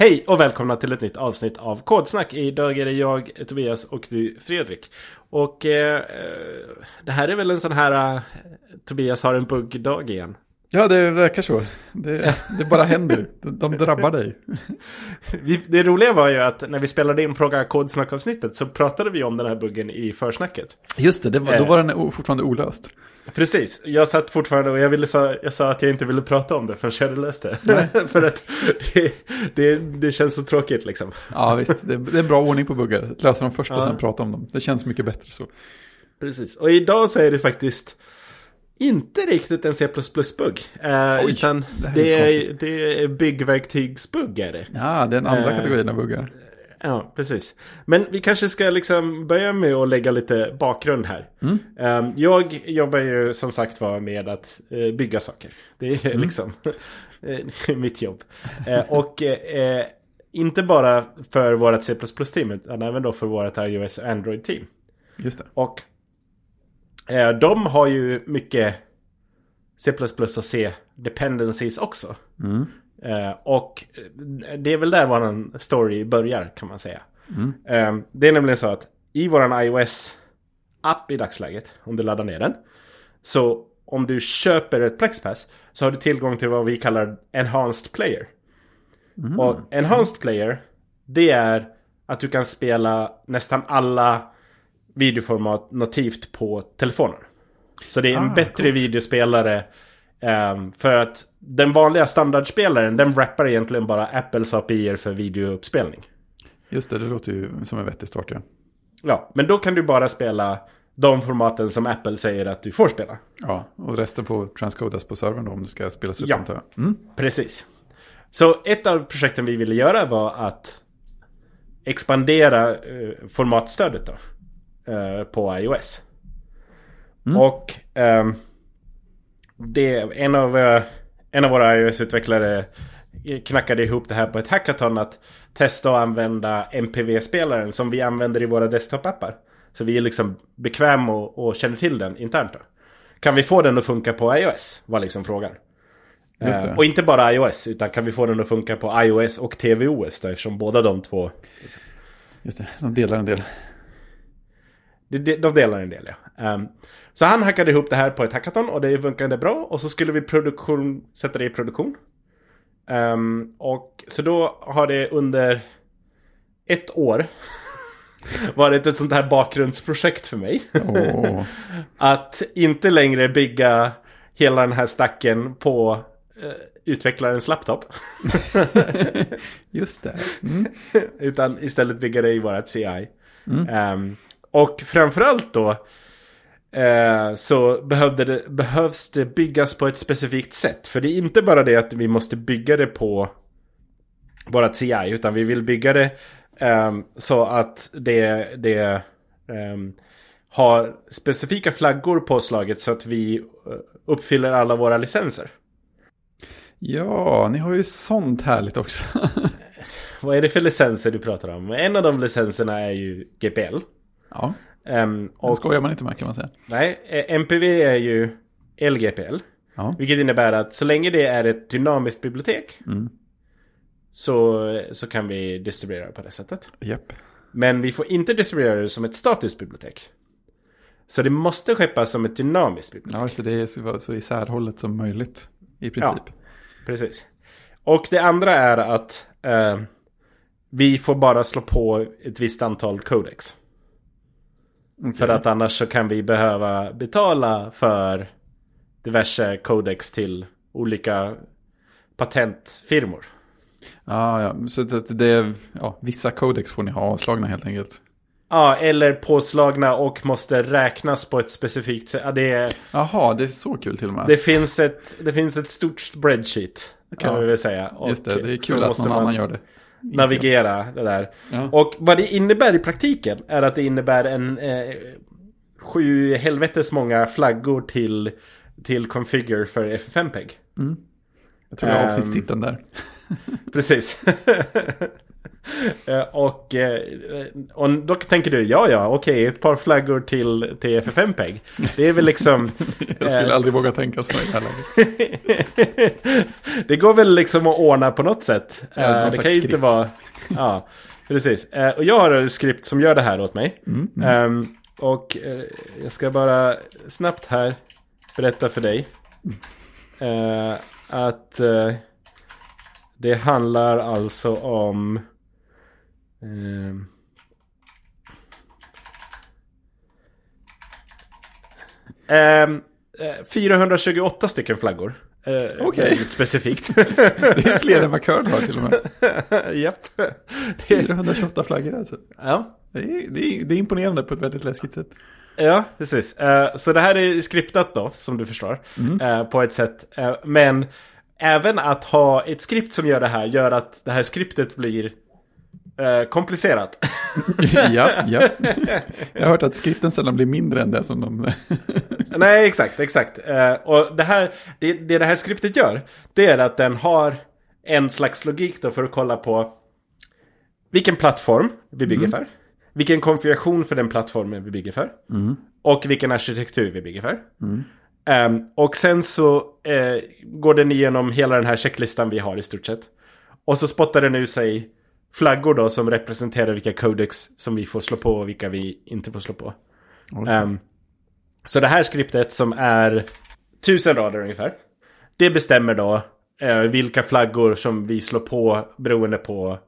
Hej och välkomna till ett nytt avsnitt av Kodsnack. Idag är det jag, Tobias och du, Fredrik. Och eh, eh, det här är väl en sån här eh, Tobias har en bugg-dag igen. Ja, det verkar så. Det, det bara händer. De drabbar dig. Det roliga var ju att när vi spelade in Fråga Kodsnack-avsnittet så pratade vi om den här buggen i försnacket. Just det, det var, då var den fortfarande olöst. Precis, jag satt fortfarande och jag, ville sa, jag sa att jag inte ville prata om det förrän jag hade löst det. För att det, det, det, känns så tråkigt liksom. Ja visst, det, det är en bra ordning på buggar. Lösa dem först och sen prata om dem. Det känns mycket bättre så. Precis, och idag så är det faktiskt inte riktigt en C++-bugg. Eh, utan det, det är, det är byggverktygsbugg är det. Ja, det är en andra eh, kategorin av buggar. Ja, precis. Men vi kanske ska liksom börja med att lägga lite bakgrund här. Mm. Um, jag jobbar ju som sagt var med att uh, bygga saker. Det är mm. liksom mitt jobb. Uh, och inte bara för vårt C++-team utan även då för vårt iOS och Android-team. Just det. Och de har ju mycket C++ och C dependencies också. Mm. Uh, och det är väl där vår story börjar kan man säga. Mm. Det är nämligen så att i vår iOS-app i dagsläget, om du laddar ner den. Så om du köper ett Plexpass så har du tillgång till vad vi kallar Enhanced Player. Mm. Och Enhanced Player, det är att du kan spela nästan alla videoformat nativt på telefonen. Så det är en ah, bättre coolt. videospelare Um, för att den vanliga standardspelaren den wrappar egentligen bara Apples API för videouppspelning. Just det, det låter ju som en vettig start ja. Ja, men då kan du bara spela de formaten som Apple säger att du får spela. Ja, och resten får transcodas på servern då om det ska spelas ut. Ja, mm. precis. Så ett av projekten vi ville göra var att expandera uh, formatstödet då. Uh, på iOS. Mm. Och um, det, en, av, eh, en av våra iOS-utvecklare knackade ihop det här på ett hackathon att testa att använda MPV-spelaren som vi använder i våra desktop-appar. Så vi är liksom bekväma och, och känner till den internt. Då. Kan vi få den att funka på iOS? Var liksom frågan. Uh, och inte bara iOS, utan kan vi få den att funka på iOS och TVOS då, eftersom båda de två... Liksom. Just det, de delar en del. De, de delar en del ja. Um, så han hackade ihop det här på ett hackathon och det funkade bra. Och så skulle vi produktion, sätta det i produktion. Um, och så då har det under ett år varit ett sånt här bakgrundsprojekt för mig. Oh. att inte längre bygga hela den här stacken på uh, utvecklarens laptop. Just det. Mm. Utan istället bygga det i vårat CI. Mm. Um, och framförallt då eh, så det, behövs det byggas på ett specifikt sätt. För det är inte bara det att vi måste bygga det på vårat CI. Utan vi vill bygga det eh, så att det, det eh, har specifika flaggor påslaget så att vi eh, uppfyller alla våra licenser. Ja, ni har ju sånt härligt också. Vad är det för licenser du pratar om? En av de licenserna är ju GPL. Ja. Um, och, det skojar man inte med kan man säga. Nej, eh, MPV är ju LGPL. Ja. Vilket innebär att så länge det är ett dynamiskt bibliotek mm. så, så kan vi distribuera på det sättet. Yep. Men vi får inte distribuera det som ett statiskt bibliotek. Så det måste skeppas som ett dynamiskt bibliotek. Ja, just det. Det är så isärhållet som möjligt i princip. Ja, precis. Och det andra är att eh, vi får bara slå på ett visst antal codex. Okay. För att annars så kan vi behöva betala för diverse codex till olika patentfirmor. Ah, ja, så det, är, ja, vissa codex får ni ha avslagna helt enkelt. Ja, eller påslagna och måste räknas på ett specifikt sätt. Ja, det Jaha, det är så kul till och med. Det finns ett, det finns ett stort spreadsheet, kan ja, vi väl säga. Och just det, det är kul att någon annan gör det navigera det där. Ja. Och vad det innebär i praktiken är att det innebär en eh, sju helvetes många flaggor till, till configure för FFmpeg. Mm. Jag tror jag har um, sist titeln där. precis. Eh, och, eh, och då tänker du, ja ja, okej, ett par flaggor till, till FFmpeg. Det är väl liksom... Jag skulle eh, aldrig våga tänka så här det går väl liksom att ordna på något sätt. Ja, det kan ju inte skript. vara... Ja, precis. Och jag har ett skript som gör det här åt mig. Mm, Ehm, och jag ska bara snabbt här berätta för dig. att det handlar alltså om... ehm, ehm, eh, 428 stycken flaggor. Eh, Okej. Väldigt specifikt. Det är fler än vad Curl har till och med. Japp. Det- 428 flaggor alltså. Ja. Det är, det, är, det är imponerande på ett väldigt läskigt sätt. Ja, precis. Eh, så det här är skriptat då, som du förstår. eh, på ett sätt. Eh, men även att ha ett skript som gör det här gör att det här skriptet blir eh, komplicerat. ja, ja. Jag har hört att skripten sällan blir mindre än det som de... Nej, exakt, exakt. Eh, och det här, det, det det här skriptet gör, det är att den har en slags logik då för att kolla på vilken plattform vi bygger för. Vilken konfiguration för den plattformen vi bygger för. Och vilken arkitektur vi bygger för. Ehm, och sen så eh, går den igenom hela den här checklistan vi har i stort sett. Och så spottar den ur sig flaggor då som representerar vilka codex som vi får slå på och vilka vi inte får slå på. Ehm, så det här skriptet som är tusen rader ungefär. Det bestämmer då eh, vilka flaggor som vi slår på beroende på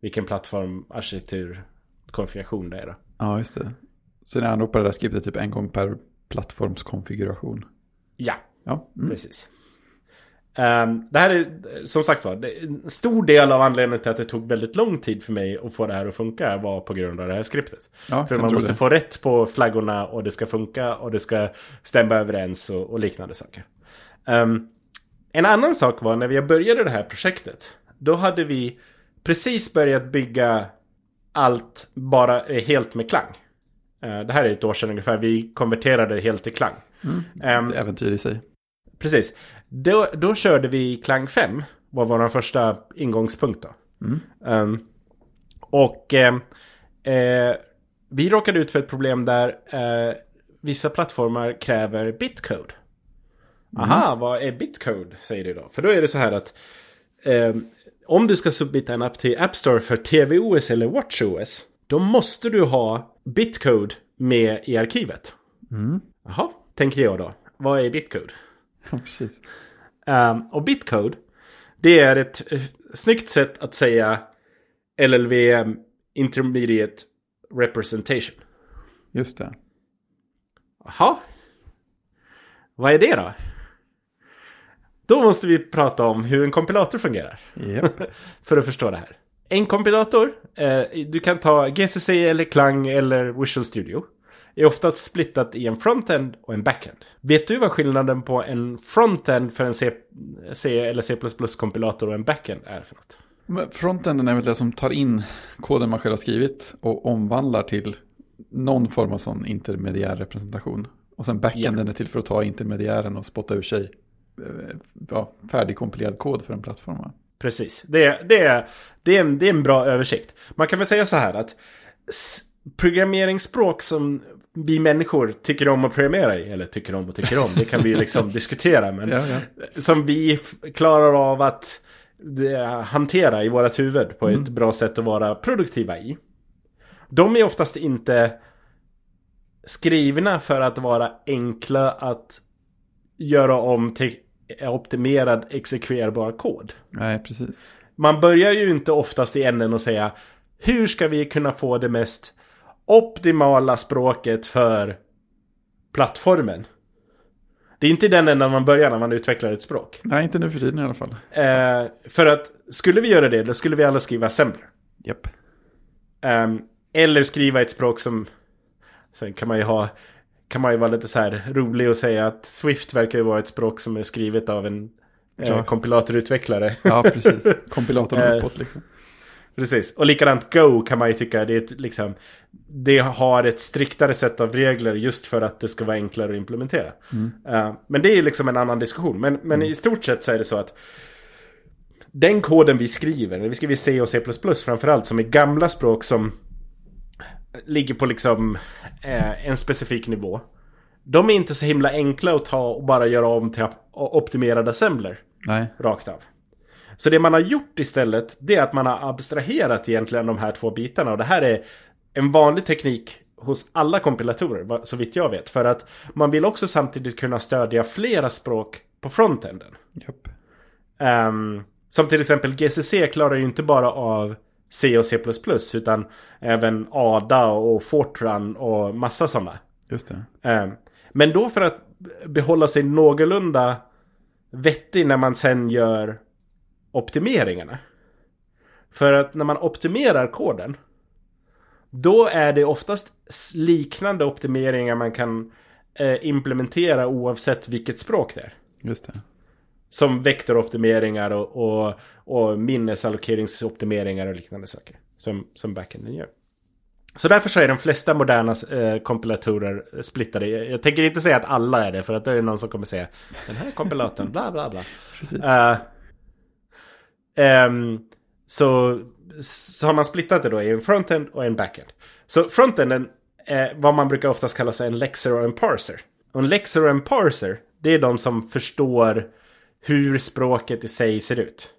vilken plattform, arkitektur, konfiguration det är då. Ja, just det. Så den anropar det där skriptet typ en gång per plattformskonfiguration. Ja, Ja, mm. precis. Ehm, det här är som sagt var, en stor del av anledningen till att det tog väldigt lång tid för mig att få det här att funka var på grund av det här skriptet. ja För man måste det. få rätt på flaggorna och det ska funka och det ska stämma överens och, och liknande saker. Ehm, en annan sak var när vi började det här projektet. Då hade vi precis börjat bygga allt bara eh, helt med klang. Eh, det här är ett år sedan ungefär. Vi konverterade helt till klang. Det är äventyr i sig. Precis. Då, då körde vi Klang 5. Var vår första ingångspunkt då. Ehm, och ehm, eh, vi råkade ut för ett problem där eh, vissa plattformar kräver bitcode. Aha, vad är bitcode? Säger du då. För då är det så här att ehm, om du ska submitta en app till App Store för TVOS eller WatchOS. Då måste du ha bitcode med i arkivet. Jaha, tänker jag då. Vad är bitcode? Precis. Um, och bitcode, det är ett eh, snyggt sätt att säga LLVM Intermediate Representation. Just det. Jaha. Vad är det då? Då måste vi prata om hur en kompilator fungerar. Japp. För att förstå det här. En kompilator, eh, du kan ta GCC eller Klang eller Visual Studio. Är oftast splittat i en frontend och en backend. Vet du vad skillnaden på en frontend för en C, C eller C++ kompilator och en backend är för något? Men Frontenden är väl det som tar in koden man själv har skrivit och omvandlar till någon form av sån intermediär representation. Och sen backenden är till för att ta intermediären och spotta ur sig eh, ja, färdigkompilerad kod för en plattform. Precis. Det, det, är, det, är en, det är en bra översikt. Man kan väl säga så här att programmeringsspråk som vi människor tycker om att programmera i, eller tycker om och tycker om, det kan vi liksom diskutera. Men Ja, ja. som vi klarar av att eh, hantera i vårat huvud på ett bra sätt att vara produktiva i. De är oftast inte skrivna för att vara enkla att göra om till optimerad exekverbar kod. Nej, precis. Man börjar ju inte oftast i änden och säga hur ska vi kunna få det mest optimala språket för plattformen? Det är inte den änden man börjar när man utvecklar ett språk. Nej, inte nu för tiden i alla fall. Eh, för att skulle vi göra det, då skulle vi alla skriva assembler. Japp. Ehm, eller skriva ett språk som... Sen kan man ju ha... Kan man ju vara lite så här rolig och säga att Swift verkar ju vara ett språk som är skrivet av en eh, Ja. kompilatorutvecklare. Ja, precis. Kompilatorn Eh, uppåt liksom. Precis. Och likadant Go kan man ju tycka det är ett, liksom... Det har ett striktare sätt av regler just för att det ska vara enklare att implementera. Eh, men det är liksom en annan diskussion. Men, men i stort sett så är det så att den koden vi skriver, vi skriver C och C++ framförallt, som är gamla språk som ligger på liksom eh, en specifik nivå. De är inte så himla enkla att ta och bara göra om till optimerade assembler. Nej. Rakt av. Så det man har gjort istället, det är att man har abstraherat egentligen de här två bitarna. Och det här är en vanlig teknik hos alla kompilatorer, så vitt jag vet. För att man vill också samtidigt kunna stödja flera språk på frontenden. Japp. Um, som till exempel GCC klarar ju inte bara av C och C++ utan även ADA och Fortran och massa sådana. Just det. Um, men då för att behålla sig någorlunda vettig när man sen gör optimeringarna. För att när man optimerar koden då är det oftast liknande optimeringar man kan eh, implementera oavsett vilket språk det är. Just det. Som vektoroptimeringar och, och, och minnesallokeringsoptimeringar och liknande saker. Som, som backenden gör. Så därför så är de flesta moderna eh, kompilatorer splittade. Jag tänker inte säga att alla är det, för att det är någon som kommer säga Den här kompilatorn, bla bla bla. Precis. Uh, um, så, så har man splittat det då i en frontend och en backend. Så frontenden är vad man brukar oftast kalla sig en lexer och en parser. Och en lexer och en parser, det är de som förstår hur språket i sig ser ut.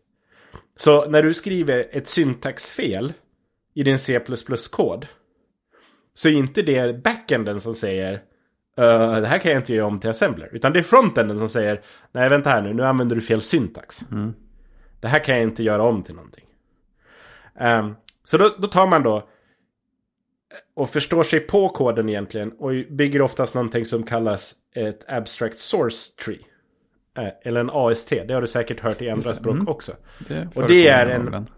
Så när du skriver ett syntaxfel i din C++-kod så är inte det backenden som säger uh, det här kan jag inte göra om till assembler. Utan det är frontenden som säger nej vänta här nu, nu använder du fel syntax. Mm. Det här kan jag inte göra om till någonting. Um, så då, då, tar man då och förstår sig på koden egentligen och bygger oftast någonting som kallas ett abstract source tree. Uh, eller en AST, det har du säkert hört i andra språk mm. också. Det och det är en...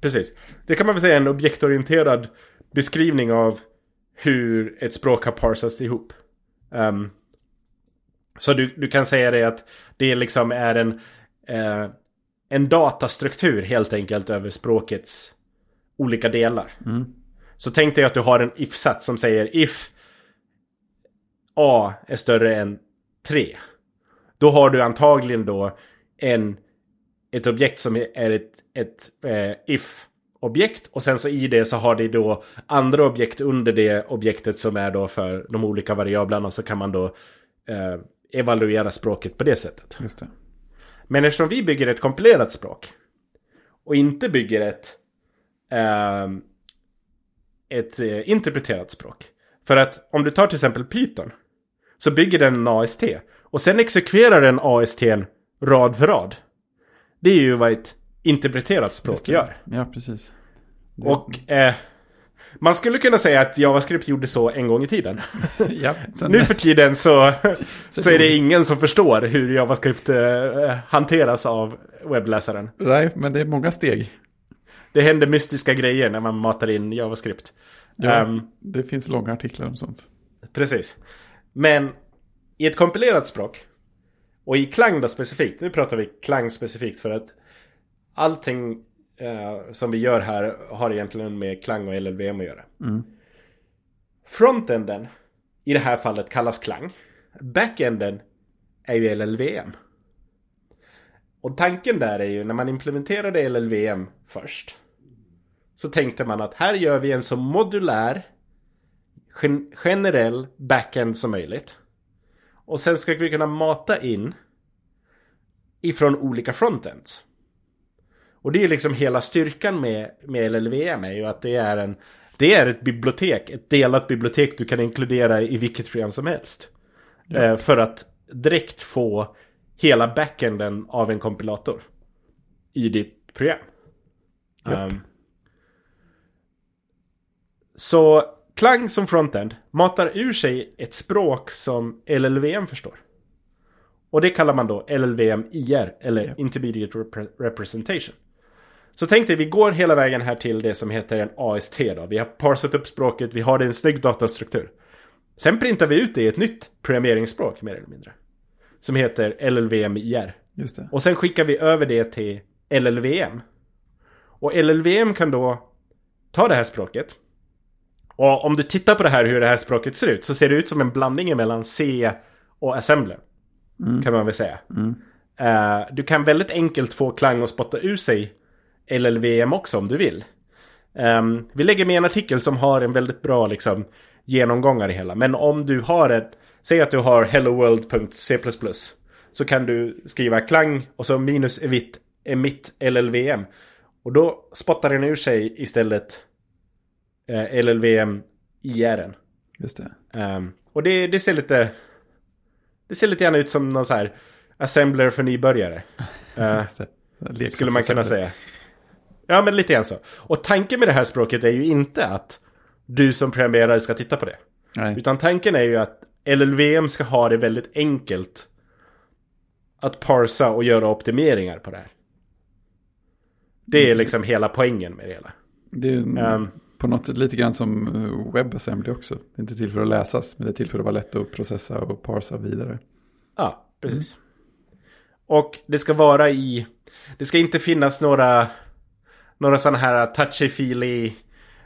Precis. Det kan man väl säga är en objektorienterad beskrivning av hur ett språk har parsats ihop. Um, så du, du kan säga det att det liksom är en, uh, en datastruktur helt enkelt över språkets olika delar. Mm. Så tänk dig att du har en if-sats som säger if A är större än 3. Då har du antagligen då en, ett objekt som är ett, ett eh, if-objekt. Och sen så i det så har det då andra objekt under det objektet som är då för de olika variablerna. Så kan man då eh, evaluera språket på det sättet. Just det. Men eftersom vi bygger ett kompilerat språk och inte bygger ett, eh, ett eh, interpreterat språk. För att om du tar till exempel Python så bygger den en AST och sen exekverar den AST rad för rad. Det är ju vad ett interpreterat språk gör. Ja, precis. Det... Och eh, man skulle kunna säga att JavaScript gjorde så en gång i tiden. ja, sen... Nu för tiden så, så är det ingen som förstår hur JavaScript eh, hanteras av webbläsaren. Nej, men det är många steg. Det händer mystiska grejer när man matar in JavaScript. Ja, um, det finns långa artiklar om sånt. Precis. Men i ett kompilerat språk och i klang då specifikt. Nu pratar vi klang specifikt för att allting eh, som vi gör här har egentligen med klang och LLVM att göra. Mm. Frontenden i det här fallet kallas klang. Backenden är ju LLVM. Och tanken där är ju när man implementerade LLVM först. Så tänkte man att här gör vi en så modulär gen generell backend som möjligt. Och sen ska vi kunna mata in ifrån olika frontends. Och det är liksom hela styrkan med, med LLVM är ju att det är en det är ett bibliotek, ett delat bibliotek du kan inkludera i vilket program som helst. Ja. Eh, för att direkt få hela backenden av en kompilator i ditt program. Um, så Klang som frontend matar ur sig ett språk som LLVM förstår. Och det kallar man då LLVM IR, eller. Intermediate Rep Representation. Så tänk dig, vi går hela vägen här till det som heter en AST då. Vi har parsat upp språket, vi har det i en snygg datastruktur. Sen printar vi ut det i ett nytt programmeringsspråk mer eller mindre. Som heter LLVM-IR. Just det. Och sen skickar vi över det till LLVM. Och LLVM kan då ta det här språket. Och om du tittar på det här hur det här språket ser ut så ser det ut som en blandning mellan C och assembler. Mm. Kan man väl säga. Mm. Eh, du kan väldigt enkelt få Klang att spotta ur sig LLVM också om du vill. Um, vi lägger med en artikel som har en väldigt bra liksom, genomgång av det hela. Men om du har ett, säg att du har helloworld.c++ så kan du skriva klang och så minus emit, emit LLVM. Och då spottar den ur sig istället eh, LLVM IR. Just det. Um, och det, det ser lite... Det ser lite grann ut som någon så här assembler för nybörjare. Uh, skulle man kunna säga. Ja, men lite grann så. Och tanken med det här språket är ju inte att du som programmerare ska titta på det. Nej. Utan tanken är ju att LLVM ska ha det väldigt enkelt att parsa och göra optimeringar på det här. Det är liksom hela poängen med det hela. Det är um, på något sätt lite grann som eh, WebAssembly också. Det är inte till för att läsas, men det är till för att vara lätt att processa och parsa vidare. Ja, precis. Mm. Och det ska vara i... Det ska inte finnas några... Några sådana här touchy-feely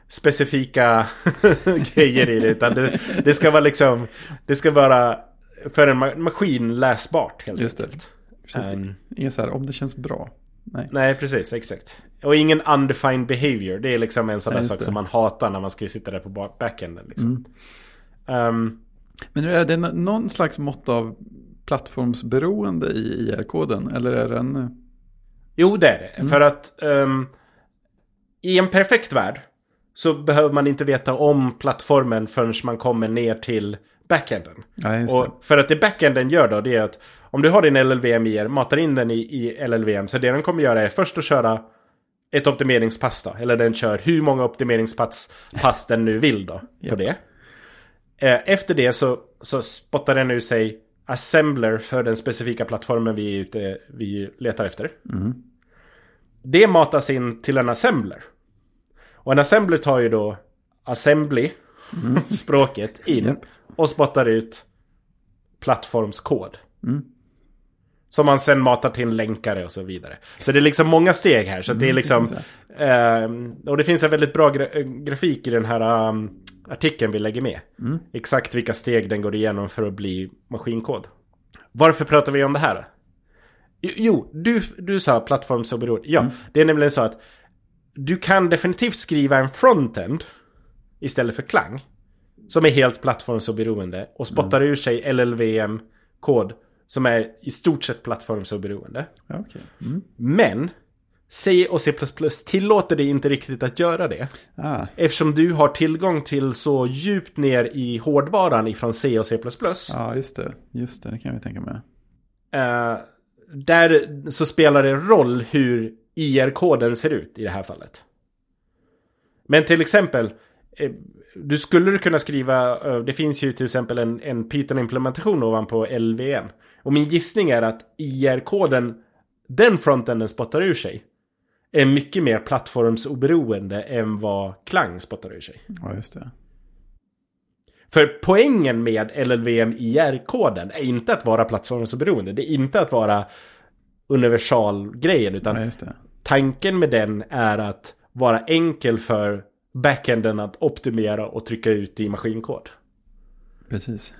specifika grejer i det. Utan det, det, ska vara liksom... Det ska vara för en maskin läsbart helt Just enkelt. Det. Um, Inget så här, om det känns bra. Nej. Nej, precis. Exakt. Och ingen undefined behavior. Det är liksom en sån där sak det. som man hatar när man ska sitta där på backenden. Liksom. Mm. Um, Men är det någon slags mått av plattformsberoende i IR-koden? Eller är den... Jo, det är det. Mm. För att um, i en perfekt värld så behöver man inte veta om plattformen förrän man kommer ner till backenden. Ja, och för att det backenden gör då, det är att om du har din LLVM i er, matar in den i, i LLVM, så det den kommer göra är först att köra ett optimeringspass då. Eller den kör hur många optimeringspass pass den nu vill då. På det. Eh, efter det så, så spottar den ur sig assembler för den specifika plattformen vi, ute, vi letar efter. Mm. Det matas in till en assembler. Och en assembler tar ju då assembly, mm. språket, in yep. och spottar ut plattformskod. Mm. Som man sen matar till en länkare och så vidare. Så det är liksom många steg här. Så det är mm, liksom... Eh, och det finns en väldigt bra gra grafik i den här um, artikeln vi lägger med. Mm. Exakt vilka steg den går igenom för att bli maskinkod. Varför pratar vi om det här? Jo, du, du sa plattformsoberoende. Ja, mm. det är nämligen så att du kan definitivt skriva en frontend istället för klang. Som är helt plattformsoberoende och spottar mm. ur sig LLVM-kod som är i stort sett plattformsoberoende. Okay. Mm. Men C och C++ tillåter dig inte riktigt att göra det. Ah. Eftersom du har tillgång till så djupt ner i hårdvaran ifrån C och C++. Ja, just det. Just det, det kan vi tänka mig. Uh, där så spelar det roll hur IR-koden ser ut i det här fallet. Men till exempel, eh, du skulle kunna skriva, eh, det finns ju till exempel en, en Python-implementation ovanpå LVM. Och min gissning är att IR-koden, den frontenden spottar ur sig, är mycket mer plattformsoberoende än vad Klang spottar ur sig. Ja, just det. För poängen med LLVM IR-koden är inte att vara plattformsoberoende. Det är inte att vara universalgrejen. Utan ja, tanken med den är att vara enkel för backenden att optimera och trycka ut i maskinkod. Precis.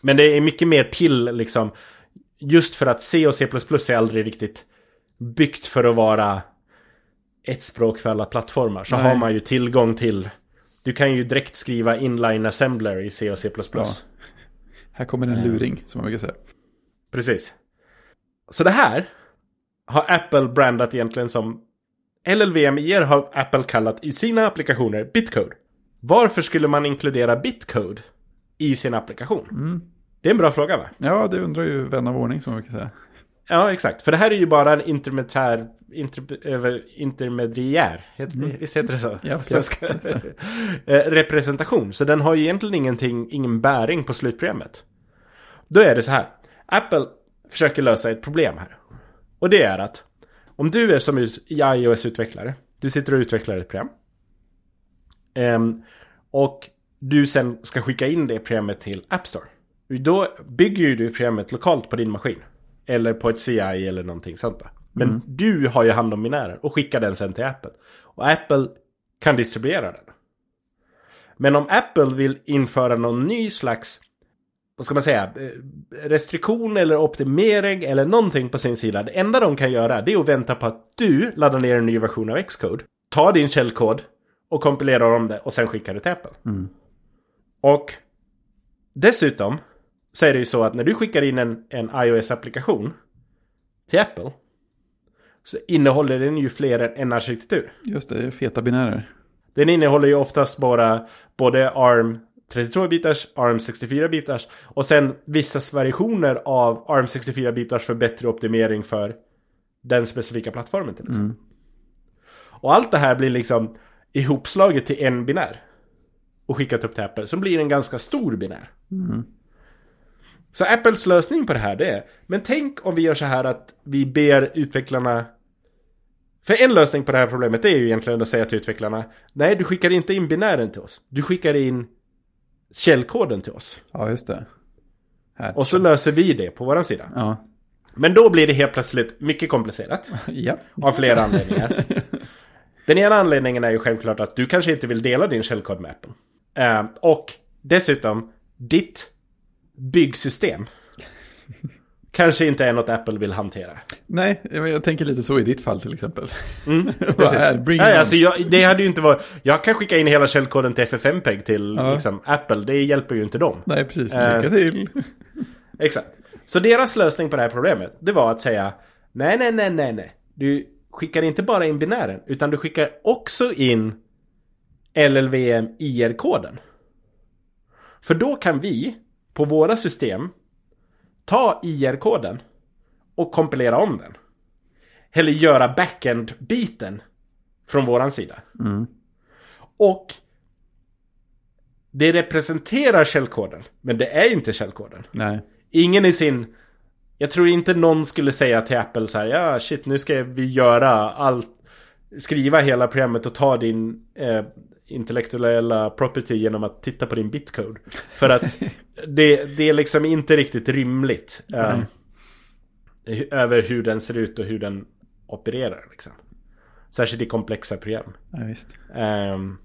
Men det är mycket mer till liksom. Just för att C och C++ är aldrig riktigt byggt för att vara ett språk för alla plattformar. Så Nej. har man ju tillgång till du kan ju direkt skriva inline assembler i C och C++. Ja. Här kommer en luring, som man brukar säga. Precis. Så det här har Apple brandat egentligen som LLVMIR har Apple kallat i sina applikationer bitcode. Varför skulle man inkludera bitcode i sin applikation? Mm. Det är en bra fråga va? Ja, det undrar ju vän av ordning som man kan säga. Ja, exakt. För det här är ju bara en intermediär, inter, intermediär mm. visst heter det så? Ja, svenska. Eh, representation. Så den har ju egentligen ingenting, ingen bäring på slutprogrammet. Då är det så här. Apple försöker lösa ett problem här. Och det är att om du är som iOS-utvecklare, du sitter och utvecklar ett program. Um, och du sen ska skicka in det programmet till App Store. Då bygger ju du programmet lokalt på din maskin. Eller på ett CI eller någonting sånt där. Men mm. du har ju hand om binären och skickar den sen till Apple. Och Apple kan distribuera den. Men om Apple vill införa någon ny slags vad ska man säga, eh, restriktion eller optimering eller någonting på sin sida. Det enda de kan göra det är att vänta på att du laddar ner en ny version av Xcode. Tar din källkod och kompilerar om det och sen skickar det till Apple. Mm. Och dessutom så är det ju så att när du skickar in en, en iOS-applikation till Apple så innehåller den ju fler än en arkitektur. Just det, det är feta binärer. Den innehåller ju oftast bara både ARM 32-bitars, ARM 64-bitars och sen vissa variationer av ARM 64-bitars för bättre optimering för den specifika plattformen till exempel. Mm. Och allt det här blir liksom ihopslaget till en binär. Och skickat upp till Apple, som blir en ganska stor binär. Mm. Så Apples lösning på det här det är, men tänk om vi gör så här att vi ber utvecklarna för en lösning på det här problemet är ju egentligen att säga till utvecklarna Nej, du skickar inte in binären till oss. Du skickar in källkoden till oss. Ja, just det. Här. Och så löser vi det på våran sida. Ja. Men då blir det helt plötsligt mycket komplicerat. ja. Av flera anledningar. Den ena anledningen är ju självklart att du kanske inte vill dela din källkod med Apple. Eh, och dessutom, ditt byggsystem kanske inte är något Apple vill hantera. Nej, jag tänker lite så i ditt fall till exempel. Mm, precis. är- Nej, alltså jag, det hade ju inte varit... Jag kan skicka in hela källkoden till FFmpeg till Ja. liksom, Apple. Det hjälper ju inte dem. Nej, precis. Eh. Lycka till. Exakt. Så deras lösning på det här problemet, det var att säga Nej, nej, nej, nej, nej. Du skickar inte bara in binären, utan du skickar också in LLVM IR-koden. För då kan vi, på våra system, ta IR-koden och kompilera om den. Eller göra backend-biten från våran sida. Mm. Och det representerar källkoden, men det är inte källkoden. Nej. Ingen i sin... Jag tror inte någon skulle säga till Apple så här, ja shit nu ska vi göra allt, skriva hela programmet och ta din eh, intellektuella property genom att titta på din bitcode. För att det, det är liksom inte riktigt rimligt. Eh, över hur den ser ut och hur den opererar liksom. Särskilt i komplexa program. Ja, visst. Ehm,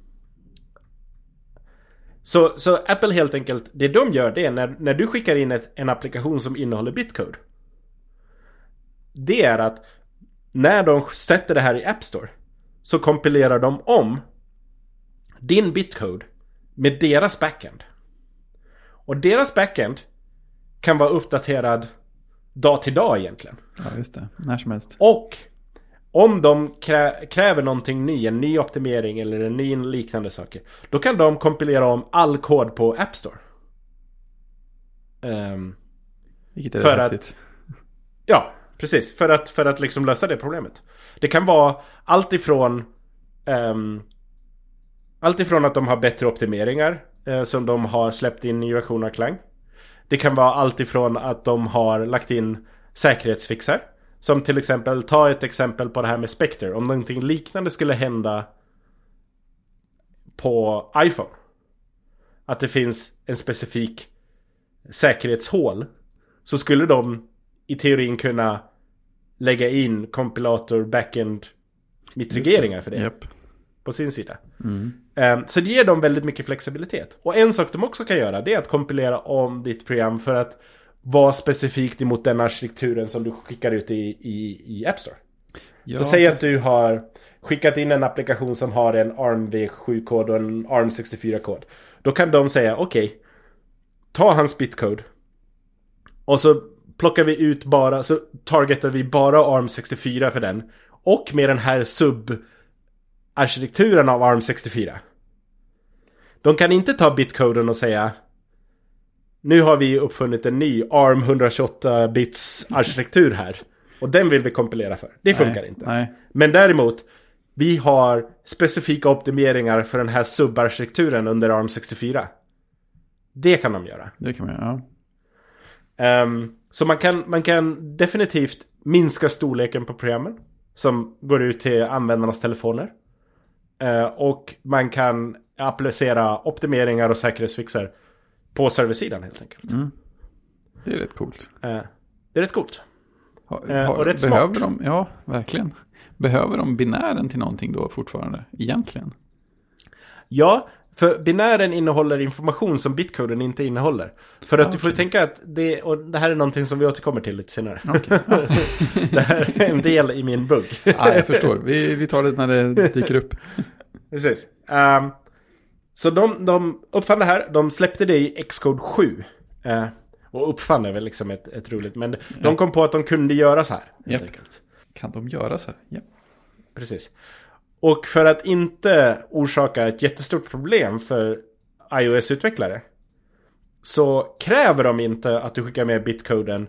så, så Apple helt enkelt, det de gör det är när, när du skickar in ett, en applikation som innehåller bitcode. Det är att när de sätter det här i App Store så kompilerar de om din bitcode med deras backend. Och deras backend kan vara uppdaterad dag till dag egentligen. Ja, just det. När som helst. Och om de krä kräver någonting ny, en ny optimering eller en ny liknande saker. Då kan de kompilera om all kod på App Store. Ehm, Vilket är För att- häftigt. ja, precis. För att, för att liksom lösa det problemet. Det kan vara allt ifrån ehm, Allt ifrån att de har bättre optimeringar eh, som de har släppt in i version av Klang. Det kan vara allt ifrån att de har lagt in säkerhetsfixar. Som till exempel, ta ett exempel på det här med Spectre. Om någonting liknande skulle hända på iPhone. Att det finns en specifik säkerhetshål. Så skulle de i teorin kunna lägga in kompilator backend mitigeringar för det Japp. På sin sida. Mm. Ehm, Så det ger dem väldigt mycket flexibilitet. Och en sak de också kan göra det är att kompilera om ditt program för att vara specifikt emot den arkitekturen som du skickar ut i, i, i App Store. Ja, Så säg att du har skickat in en applikation som har en ARM V7-kod och en ARM 64-kod. Då kan de säga okej, ta hans bitcode. Och så plockar vi ut bara, så targetar vi bara ARM 64 för den. Och med den här sub-arkitekturen av ARM 64. De kan inte ta bitcoden och säga Nu har vi uppfunnit en ny ARM 128-bits arkitektur här. Och den vill vi kompilera för. Det funkar nej, inte. Nej. Men däremot, vi har specifika optimeringar för den här subarkitekturen under ARM 64. Det kan de göra. Det kan man göra. Ja. Ehm, så man kan, man kan definitivt minska storleken på programmen. Som går ut till användarnas telefoner. Eh, och man kan applicera optimeringar och säkerhetsfixar på serversidan helt enkelt. Mm. Det är rätt coolt. Eh, det är rätt coolt. Eh, har- och rätt behöver smart. de, ja, verkligen. Behöver de binären till någonting då fortfarande? Egentligen? Ja, För binären innehåller information som bitcoden inte innehåller. För att du får tänka att det, och det här är någonting som vi återkommer till lite senare. Ja. det här är en del i min bugg. ja, jag förstår. Vi, vi tar det när det dyker upp. Precis. Ehm, så de, de uppfann det här, de släppte det i Xcode 7. Eh, och uppfann är väl liksom ett, ett roligt, men de kom på att de kunde göra så här. Helt Japp. enkelt. Kan de göra så här? Ja. Precis. Och för att inte orsaka ett jättestort problem för iOS-utvecklare så kräver de inte att du skickar med bitcoden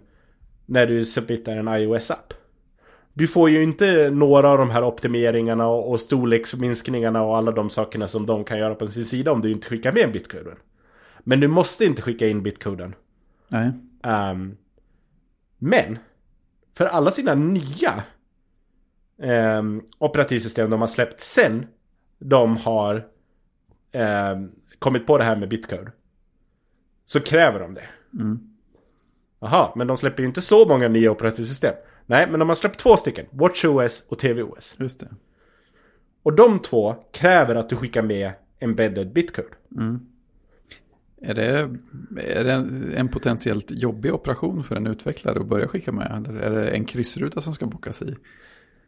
när du submittar en iOS-app. Du får ju inte några av de här optimeringarna och storleksminskningarna och alla de sakerna som de kan göra på sin sida om du inte skickar med bitcoden. Men du måste inte skicka in bitcoden. Nej. Ehm, men för alla sina nya um, operativsystem de har släppt sen de har ehm, kommit på det här med bitcode. Så kräver de det. Mm. Jaha, men de släpper ju inte så många nya operativsystem. Nej, men de har släppt två stycken. WatchOS och TVOS. Just det. Och de två kräver att du skickar med embedded bitcode. Mm. Är det, är det en, en potentiellt jobbig operation för en utvecklare att börja skicka med? Eller är det en kryssruta som ska bokas i?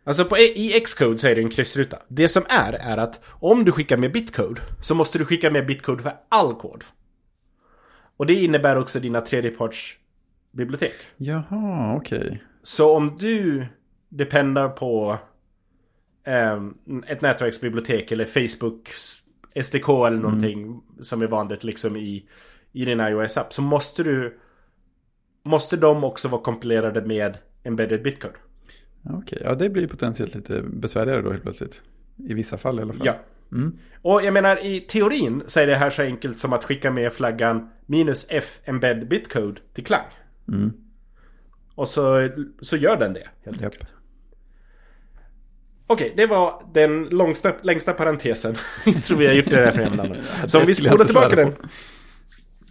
Alltså på, i Xcode så är det en kryssruta. Det som är, är att om du skickar med bitcode så måste du skicka med bitcode för all kod. Och det innebär också dina tredjepartsbibliotek. Jaha, okej. Så om du dependar på ehm, ett nätverksbibliotek eller Facebook SDK eller någonting som är vanligt liksom i, i din iOS-app så måste du Måste de också vara kompilerade med embedded bitcode. Okej, ja det blir potentiellt lite besvärligare då helt plötsligt. I vissa fall i alla fall. Ja. Mm. Och jag menar i teorin så är det här så enkelt som att skicka med flaggan minus F embed bitcode till klang. Mm. Och så, så gör den det helt enkelt. Okej, det var den långsta, längsta parentesen. jag tror vi har gjort det där för nu. Så om vi spolar tillbaka den.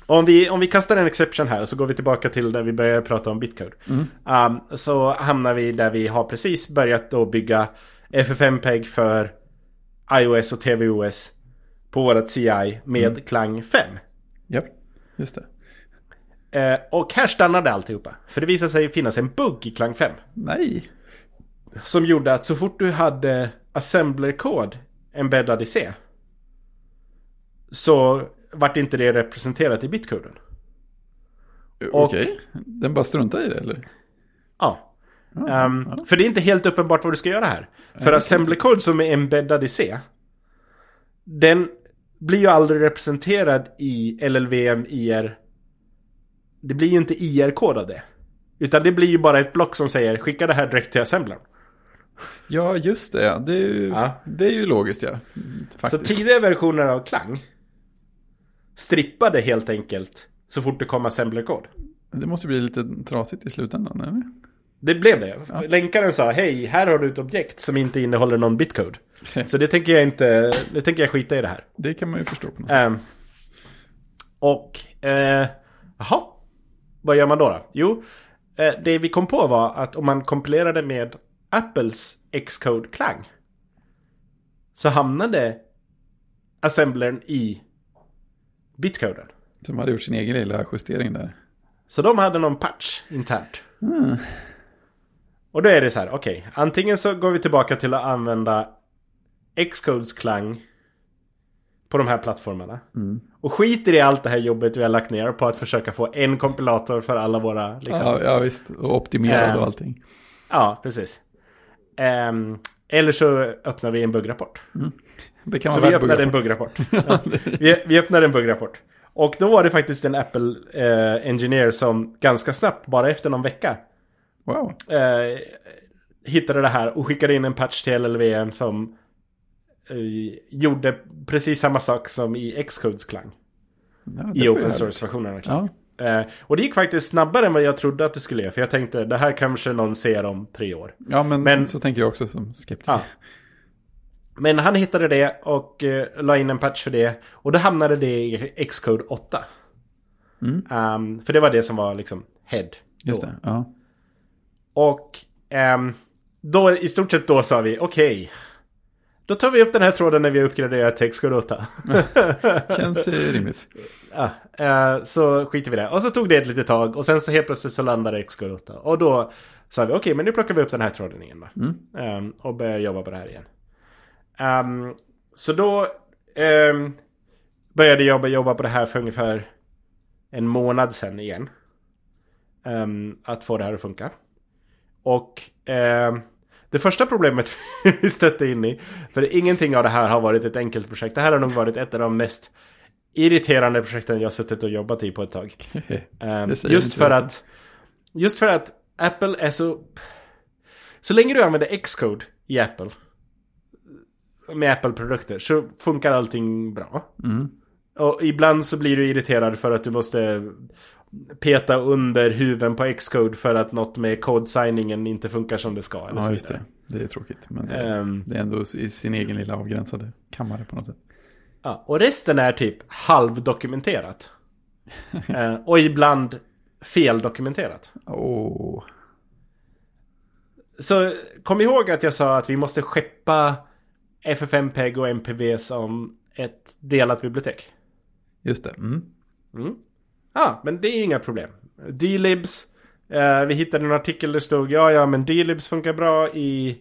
Om vi, om vi kastar en exception här så går vi tillbaka till där vi började prata om bitcode. Um, så hamnar vi där vi har precis börjat då bygga FFmpeg för iOS och tvOS på vårat CI med klang 5. Japp, just det. Eh, och här stannade alltihopa. För det visade sig finnas en bugg i klang 5. Nej. Som gjorde att så fort du hade assembler-kod embeddad i C. Så vart inte det representerat i bitkoden. Och- Okej, den bara struntar i det eller? Ja. Ja. För det är inte helt uppenbart vad du ska göra här. För assembler-kod som är embeddad i C. Den blir ju aldrig representerad i LLVM IR. Det blir ju inte IR-kod av det. Utan det blir ju bara ett block som säger skicka det här direkt till assemblern. Ja, just det. Det är ju, Ja. det är ju logiskt ja. Faktiskt. Så tidigare versioner av Klang strippade helt enkelt så fort det kom assembler-kod. Det måste bli lite trasigt i slutändan, eller? Det blev det. Ja. Länkaren sa hej, här har du ett objekt som inte innehåller någon bitcode. Så det tänker jag inte, det tänker jag skita i det här. Det kan man ju förstå på något Ehm, och, eh, jaha. Vad gör man då? då? Jo, eh, det vi kom på var att om man kompilerade med Apples Xcode Klang. Så hamnade assemblern i bitcoden. Som hade gjort sin egen lilla justering där. Så de hade någon patch internt. Mm. Och då är det så här, okej. antingen så går vi tillbaka till att använda Xcodes klang på de här plattformarna. Mm. Och skiter i allt det här jobbet vi har lagt ner på att försöka få en kompilator för alla våra... Liksom. Ja, ja, visst. Och optimerad Ehm. och allting. Ja, precis. Ehm, eller så öppnar vi en buggrapport. Det kan Så vi öppnade en buggrapport. Ja, vi, vi öppnade en buggrapport. Och då var det faktiskt en Apple eh, Engineer som ganska snabbt, bara efter någon vecka, Wow. eh, hittade det här och skickade in en patch till LLVM som eh, gjorde precis samma sak som i Xcodes klang. Ja, I open source-versionen. Ja, Eh, och det gick faktiskt snabbare än vad jag trodde att det skulle göra. För jag tänkte det här kanske någon ser om tre år. ja men, Men- så tänker jag också som skeptiker. Ja. Men han hittade det och eh, la in en patch för det. Och då hamnade det i Xcode 8. Mm. Ehm, för det var det som var liksom head. Just då. det. Ja. Och ehm, då i stort sett då sa vi okej. då tar vi upp den här tråden när vi har uppgraderat till Xcodota. Känns eh, rimligt. Ja, eh, så skiter vi det. Och så tog det ett litet tag och sen så helt plötsligt så landade Xcodota. Och då sa vi okej, men nu plockar vi upp den här tråden igen då. Ehm, och börjar jobba på det här igen. Ehm, så då ehm, började jag jobba, jobba på det här för ungefär en månad sedan igen. Ehm, att få det här att funka. Och det första problemet vi stötte in i, för ingenting av det här har varit ett enkelt projekt. Det här har nog varit ett av de mest irriterande projekten jag suttit och jobbat i på ett tag. Just för att Just för att Apple är så... Så länge du använder Xcode i Apple med Apple-produkter så funkar allting bra. Mm. Och ibland så blir du irriterad för att du måste peta under huven på Xcode för att något med code-signingen inte funkar som det ska. Eller så Ja, just vidare. det. Det är tråkigt. Men det, Ehm, det är ändå i sin egen lilla avgränsade kammare på något sätt. ja, och resten är typ halvdokumenterat. Eh, och ibland feldokumenterat. Åh, Så kom ihåg att jag sa att vi måste skeppa FFmpeg och MPV som ett delat bibliotek. just det. Mm. Mm. Ja, men det är inga problem. D-libs. Eh, vi hittade en artikel där det stod ja, ja, men D-libs funkar bra i,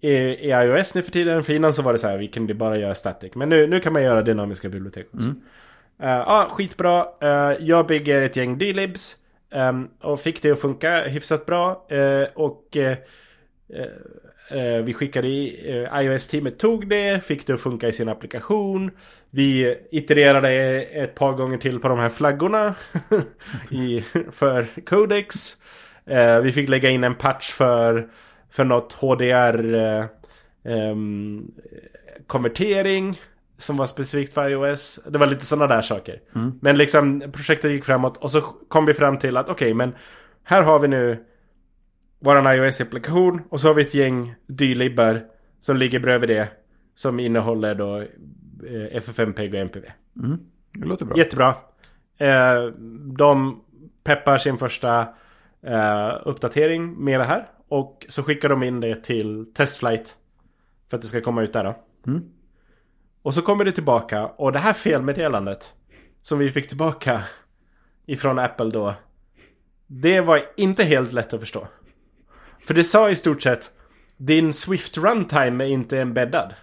i, i iOS nu för tiden. För innan så var det så här, vi kunde bara göra static. Men nu, nu kan man göra dynamiska bibliotek också. Eh, Ja, skitbra. Eh, jag bygger ett gäng D-libs. ehm, och fick det att funka hyfsat bra. Eh, och eh, eh, vi skickade i eh, iOS-teamet tog det, fick det att funka i sin applikation. Vi itererade ett par gånger till på de här flaggorna i, för Codex. Eh, vi fick lägga in en patch för, för något HDR eh, ehm, konvertering som var specifikt för iOS. Det var lite sådana där saker. Men liksom projektet gick framåt och så kom vi fram till att okej, men här har vi nu våran iOS-applikation och så har vi ett gäng dylibbar som ligger bredvid det. Som innehåller då eh, FFmpeg och MPV. Mm. Det låter bra. Jättebra. Eh, de peppar sin första eh, uppdatering med det här. Och så skickar de in det till testflight. För att det ska komma ut där då. Mm. Och så kommer det tillbaka och det här felmeddelandet som vi fick tillbaka ifrån Apple då. Det var inte helt lätt att förstå. För det sa i stort sett din Swift Runtime är inte embeddad.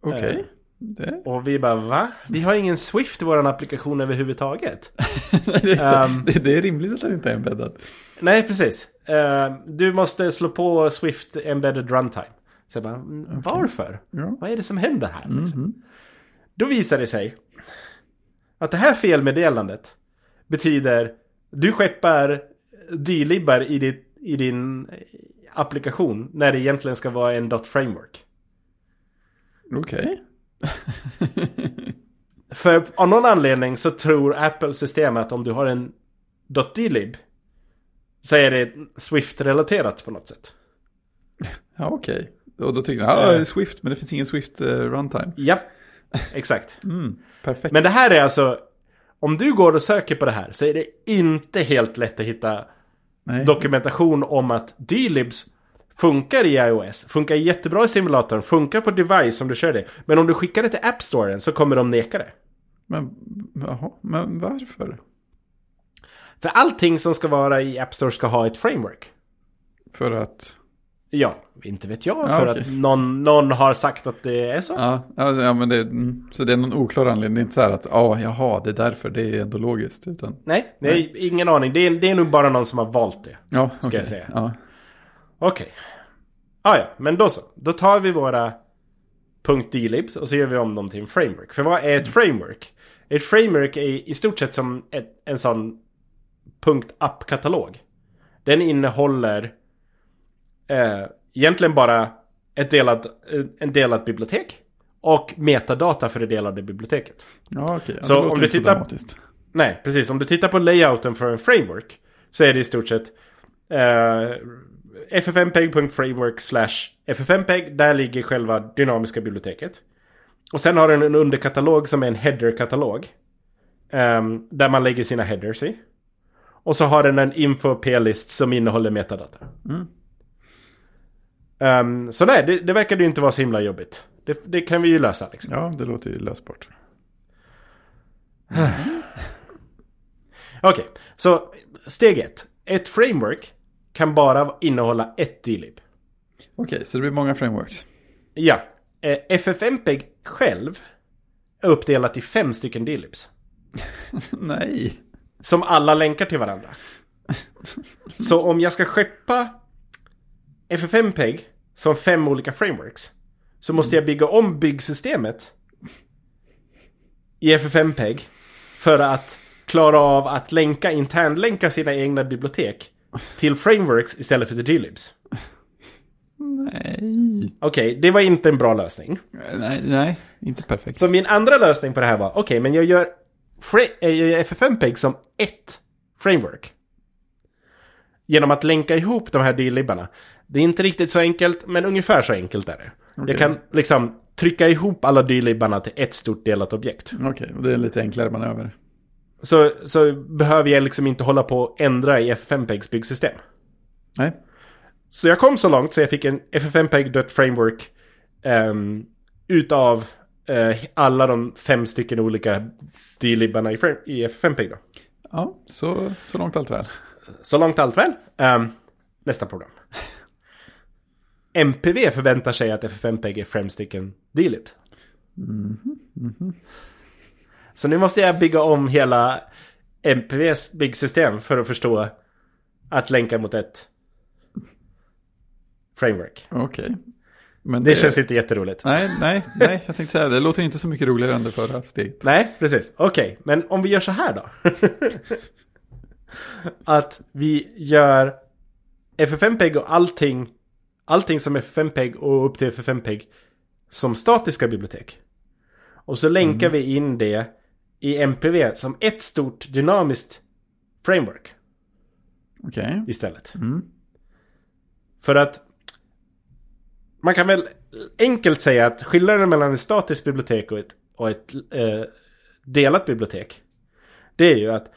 Okej. Eh. Det... Och vi bara va? Vi har ingen Swift i våran applikation överhuvudtaget. Det. Ehm. det. Det är rimligt att den inte är embeddad. Nej, precis. Eh, du måste slå på Swift Embedded Runtime. Så bara, mm, varför? Ja. Vad är det som händer här? Mhm. Då visar det sig att det här felmeddelandet betyder du skeppar dylibbar i, ditt, i din applikation när det egentligen ska vara en dot framework. Okej. För av någon anledning så tror Apple-systemet att om du har en .dlib så är det Swift-relaterat på något sätt. Ja, okej. Och då tyckte jag, ja, Eh. är Swift, men det finns ingen Swift eh, runtime. Ja, exakt. Mm, perfekt. Men det här är alltså... Om du går och söker på det här så är det inte helt lätt att hitta Nej. dokumentation om att dylibs funkar i iOS. Funkar jättebra i simulatorn. Funkar på device om du kör det. Men om du skickar det till App Storen så kommer de neka det. Men, jaha, men varför? För allting som ska vara i App Store ska ha ett framework. För att... Ja, inte vet jag. Ja, för okej. att någon, någon har sagt att det är så. Ja, ja, men det, mm, så det är någon oklar anledning. Det är inte så här att, ja, jaha, det är därför, det är ändå logiskt. Utan, Nej, är ingen aning. Det är, det är nog bara någon som har valt det. ja, Ska okej. jag säga. Ja. Okej. Ah, ja, men då så. Då tar vi våra .dlibs och så gör vi om dem till en framework. För vad är ett framework? Ett framework är i stort sett som ett, en sån .app-katalog. Den innehåller eh, egentligen bara ett delat, eh, en delat bibliotek och metadata för det delade biblioteket. Ja, okej. Ja, Så om du tittar-. Nej, precis. Om du tittar på layouten för en framework så är det i stort sett eh, ffmpeg.framework slash ffmpeg. Där ligger själva dynamiska biblioteket. Och sen har den en underkatalog som är en header-katalog. ehm, där man lägger sina headers i. Och så har den en info p-list som innehåller metadata. Mm. Um, så nej, det, det verkade ju inte vara så himla jobbigt. Det, det kan vi ju lösa liksom. Ja, det låter ju lösbart. Okej, så steg ett. Ett framework kan bara innehålla ett dylib. Okej, så det blir många frameworks. Ja. Eh, FFmpeg själv är uppdelat i fem stycken dylibs. Nej. Som alla länkar till varandra. Så om jag ska skeppa FFmpeg som fem olika frameworks. Så måste jag bygga om byggsystemet i FFmpeg för att klara av att länka internlänka sina egna bibliotek till frameworks istället för till dylibs. Nej. Okej, det var inte en bra lösning. Nej, nej, inte perfekt. Så min andra lösning på det här var, okej, men jag gör, fra- eh, jag gör FFmpeg som ett framework. Genom att länka ihop de här dylibbarna. Det är inte riktigt så enkelt, men ungefär så enkelt är det. Okej. Jag kan liksom trycka ihop alla dylibbarna till ett stort delat objekt. Okej, och det är en lite enklare manöver. Så, så behöver jag liksom inte hålla på och ändra i FFmpegs byggsystem. Nej. Så jag kom så långt så jag fick en ffmpeg.framework um, utav eh, alla de fem stycken olika dylibbarna i, frame- i ffmpeg då. Ja, så, så långt allt väl. Så långt allt väl. Ehm, nästa program. MPV förväntar sig att ffmpeg är fem stycken dylib. Så nu måste jag bygga om hela MPVs byggsystem för att förstå att länka mot ett framework. Okej. Men Det känns inte jätteroligt. Nej, nej, nej, jag tänkte säga det. Det låter inte så mycket roligare än det förra steget. Nej, precis. Okej, men om vi gör så här då. att vi gör FFmpeg och allting, allting som är FFmpeg och upp till FFmpeg som statiska bibliotek. Och så länkar vi in det i MPV som ett stort dynamiskt framework Okej. istället. Mm. För att man kan väl enkelt säga att skillnaden mellan ett statiskt bibliotek och ett, och ett eh, delat bibliotek. Det är ju att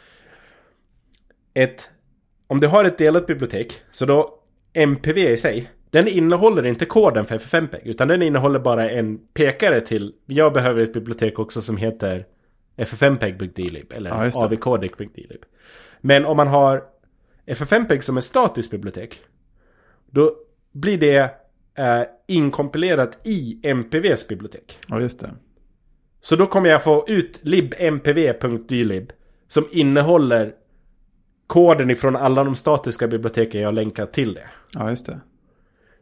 ett, om du har ett delat bibliotek så då MPV i sig den innehåller inte koden för FFmpeg utan den innehåller bara en pekare till jag behöver ett bibliotek också som heter ffmpeg.dlib eller Ja, avcodec.dlib. Men om man har ffmpeg som ett statiskt bibliotek då blir det eh, inkompilerat i MPVs bibliotek. Ja, just det. Så då kommer jag få ut libmpv.dlib som innehåller koden ifrån alla de statiska biblioteken jag har länkat till det. Ja, just det.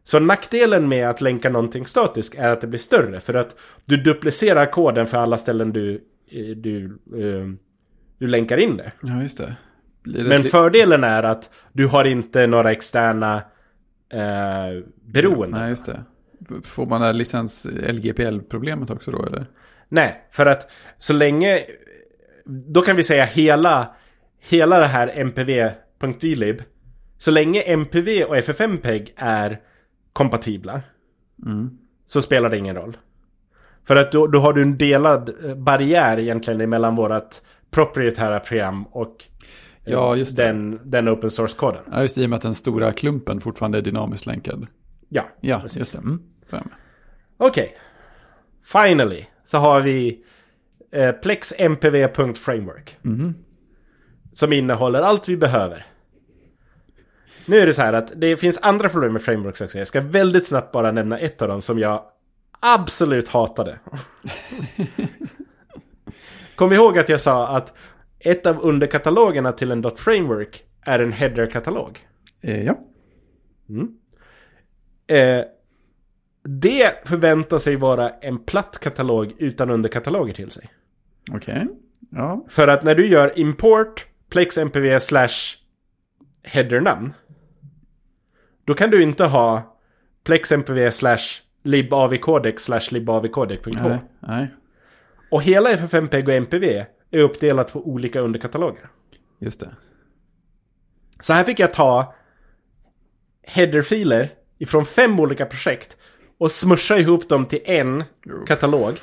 Så nackdelen med att länka någonting statiskt är att det blir större. För att du duplicerar koden för alla ställen du, eh, du, eh, du länkar in det. Ja, just det. Det Men fördelen är att du har inte några externa eh, beroenden. Nej, just det. Får man det här licens LGPL-problemet också då, eller? Nej, för att så länge... Då kan vi säga hela, hela det här mpv.dlib. Så länge MPV och FFmpeg är kompatibla. Mm. Så spelar det ingen roll. För att då, då har du en delad eh, barriär egentligen mellan vårat proprietära program och eh, Ja, den, den open source-koden. Ja, just det, i och med att den stora klumpen fortfarande är dynamiskt länkad. Ja, Ja, precis. just det. Mm. Okej. Finally så har vi eh, plexmpv.framework. Mhm. Som innehåller allt vi behöver. Nu är det så här att det finns andra problem med frameworks också. Jag ska väldigt snabbt bara nämna ett av dem som jag absolut hatade. Kom ihåg att jag sa att ett av underkatalogerna till en .framework är en header-katalog. Eh, ja. Eh, det förväntar sig vara en platt katalog utan underkataloger till sig. Okej. Ja. För att när du gör import plexmpv slash headernamn. Då kan du inte ha plexmpv slash libavcodec slash libavcodec.h. Nej. Nej. Och hela FFmpeg och MPV är uppdelat på olika underkataloger. Just det. Så här fick jag ta headerfiler ifrån fem olika projekt och smusha ihop dem till en katalog.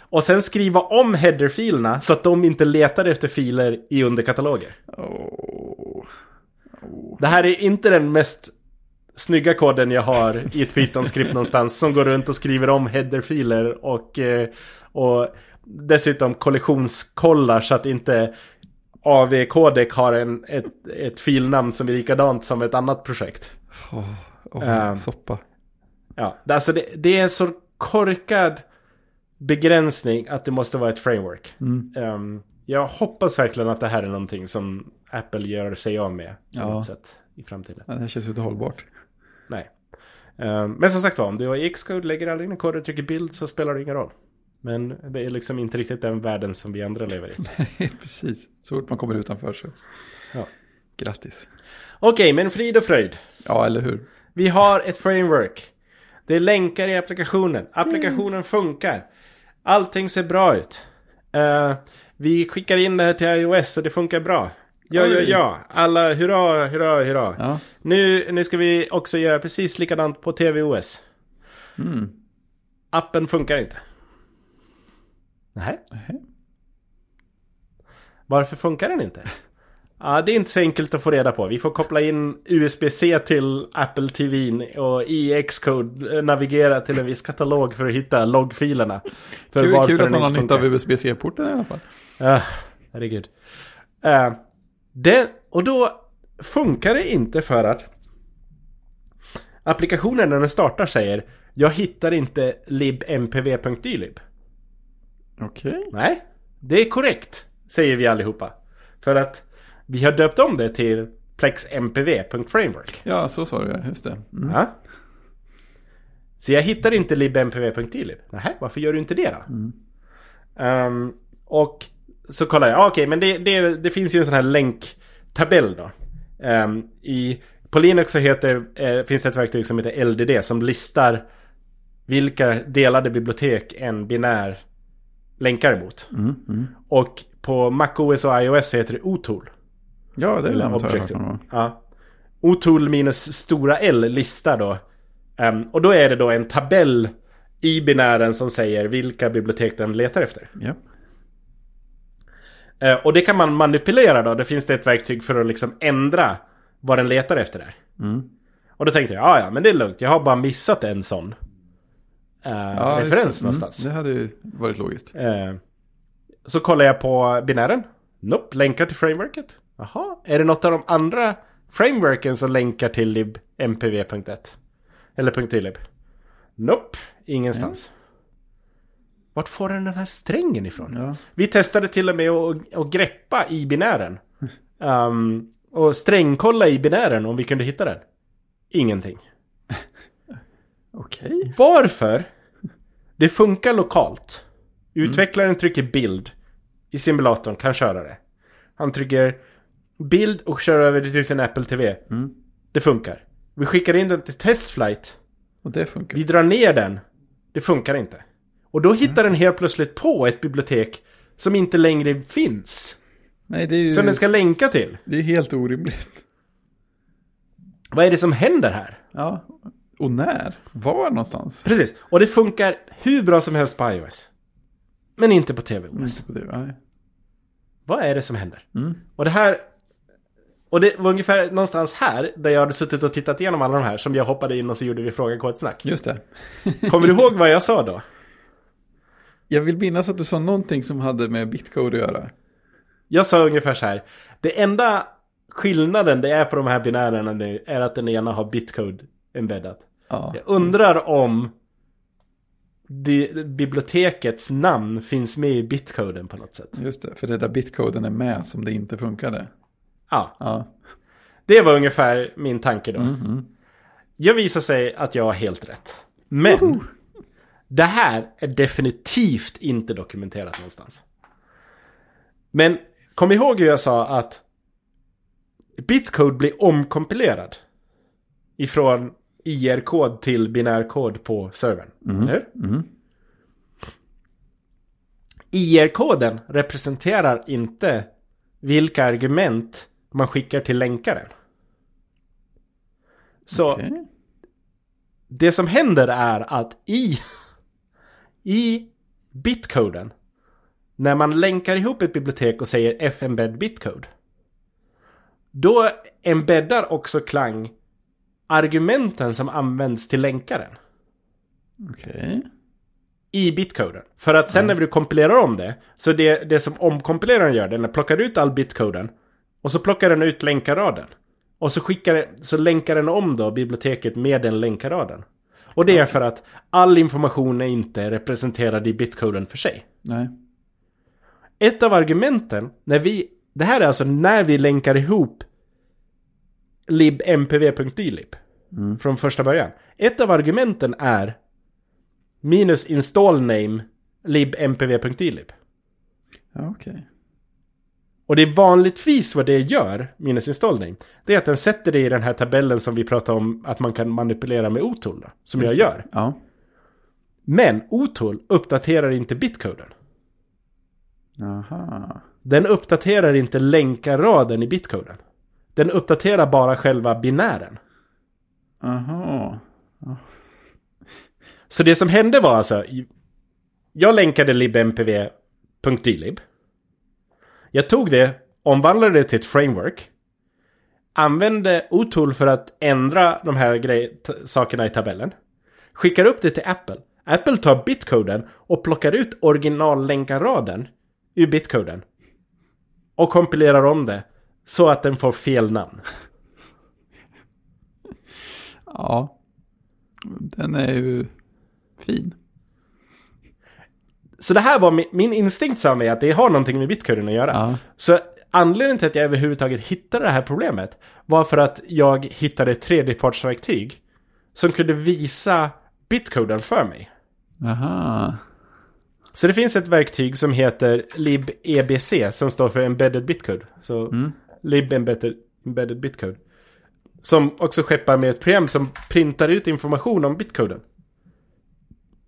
Och sen skriva om headerfilerna så att de inte letar efter filer i underkataloger. Åh. Det här är inte den mest snygga koden jag har i ett Python-skript någonstans som går runt och skriver om headerfiler och, eh, och dessutom kollisionskollar så att inte AV-kodek har en, ett, ett filnamn som är likadant som ett annat projekt. Oh, oh, Um, soppa. Ja, alltså det, det är en så korkad begränsning att det måste vara ett framework. Mm. Um, jag hoppas verkligen att det här är någonting som Apple gör sig av med på Ja. något sätt i framtiden. Ja, det känns ju inte hållbart. Nej. Um, men som sagt var, om du har Xcode, lägger aldrig in en kod och trycker bild så spelar det ingen roll. Men det är liksom inte riktigt den världen som vi andra lever i. Precis, så fort man kommer utanför så. Ja. Grattis. Okej, men frid och fröjd. Ja, eller hur? Vi har ett framework. Det är länkar i applikationen. Applikationen funkar. Allting ser bra ut. Eh, vi skickar in det här till iOS och det funkar bra. Ja, ja, ja. Alla hurra, hurra, hurra. Ja. Nu, nu ska vi också göra precis likadant på tvOS. Mm. Appen funkar inte. Nej. Varför funkar den inte? Ja, det är inte så enkelt att få reda på. Vi får koppla in USB-C till Apple TV och i Xcode navigera till en viss katalog för att hitta loggfilerna. För Kul, kul att man har nytta av. USB-C-porten i alla fall. Ah, herregud. Uh, det, och då funkar det inte för att applikationen när den startar säger Jag hittar inte libmpv.dylib. Okej. Nej, det är korrekt, säger vi allihopa. För att vi har döpt om det till plexmpv.framework. Ja, så sa du ja. Just det. Mm. Ja. Så jag hittar inte libmpv.dlib. Nej, varför gör du inte det då? Ehm, och så kollar jag, ah, okej men det, det, det finns ju en sån här länktabell då. Ehm, i, på Linux så heter, eh, finns det ett verktyg som heter LDD som listar vilka delade bibliotek en binär länkar emot. Mm. Mm. Och på MacOS och iOS heter det OTOOL. Ja, det är någon gång. Ja. OTOOL minus stora L listar då. Ehm, och då är det då en tabell i binären som säger vilka bibliotek den letar efter. Ja. Eh, och det kan man manipulera då. Det finns det ett verktyg för att liksom ändra vad den letar efter där. Mm. Och då tänkte jag, ja ja men det är lugnt. Jag har bara missat en sån eh, Ja, referens det. någonstans. Mm. Det hade ju varit logiskt. Eh, så kollar jag på binären. Nope, länkar till frameworket. Jaha, är det något av de andra frameworken som länkar till libmpv.1? Eller .lib? Nope, ingenstans. Vart får den den här strängen ifrån? Ja. Vi testade till och med att, att greppa i binären. Um, och strängkolla i binären om vi kunde hitta den. Ingenting. Okej. Varför? Det funkar lokalt. Utvecklaren trycker bild i simulatorn, kan köra det. Han trycker bild och kör över det till sin Apple TV. Mm. Det funkar. Vi skickar in den till testflight. Och det funkar. Vi drar ner den. Det funkar inte. Och då hittar den helt plötsligt på ett bibliotek som inte längre finns. Nej, det är ju Som den ska länka till. det är helt orimligt. Vad är det som händer här? Ja. Och när? Var någonstans? Precis. Och det funkar hur bra som helst på iOS. Men inte på tvOS. Inte på det. Nej. Vad är det som händer? Mm. Och det här... Och det var ungefär någonstans här, där jag hade suttit och tittat igenom alla de här, som jag hoppade in och så gjorde vi Fråga Kodsnack. Just det. Kommer du ihåg vad jag sa då? Jag vill minnas att du sa någonting som hade med bitcode att göra. Jag sa ungefär så här. Det enda skillnaden det är på de här binärerna nu är att den ena har bitcode embeddat. Ja. Jag undrar om bibliotekets namn finns med i bitcoden på något sätt. Just det, för det där bitcoden är med som det inte funkade. Ja, Ja. det var ungefär min tanke då. Mhm. Jag visar sig att jag har helt rätt. Men det här är definitivt inte dokumenterat någonstans. Men kom ihåg hur jag sa att bitcode blir omkompilerad ifrån IR-kod till binärkod på servern. Eller hur? Mm. IR-koden representerar inte vilka argument man skickar till länkaren. Så Okej. det som händer är att i, i bitcoden, när man länkar ihop ett bibliotek och säger fembed bitcode, då embeddar också Klang argumenten som används till länkaren. Okej. i bitcoden. För att sen när du kompilerar om det, så det, det som omkompileraren gör, den plockar ut all bitcoden och så plockar den ut länkarraden. Och så skickar så länkar den om då biblioteket med den länkarraden. Och det är för att all information är inte representerad i bitcoden för sig. Nej. Ett av argumenten när vi, det här är alltså när vi länkar ihop libmpv.dylib Mm. från första början. Ett av argumenten är minus install name libmpv.dylib. Ja, okej. Och det är vanligtvis vad det gör, minus install name, det är att den sätter det i den här tabellen som vi pratade om att man kan manipulera med OTOL då, som jag Just det. gör. Ja. Men OTOL uppdaterar inte bitcoden. Aha. Den uppdaterar inte länkarraden i bitcoden. Den uppdaterar bara själva binären. Aha. Så det som hände var alltså... Jag länkade libmpv.dylib. Jag tog det, omvandlade det till ett framework. Använde Otool för att ändra de här grej, t- sakerna i tabellen. Skickar upp det till Apple. Apple tar bitcoden och plockar ut originallänkarraden ur bitcoden. Och kompilerar om det. Så att den får fel namn. Ja. Den är ju fin. Så det här var min, min instinkt sa mig att det har någonting med bitcoin att göra. Ja. Så anledningen till att jag överhuvudtaget hittade det här problemet var för att jag hittade ett tredjepartsverktyg som kunde visa bitcoden för mig. Aha. Så det finns ett verktyg som heter libebc som står för embedded bitcode. Så Mm. lib embedded, embedded bitcode. Som också skeppar med ett program som printar ut information om bitcoden.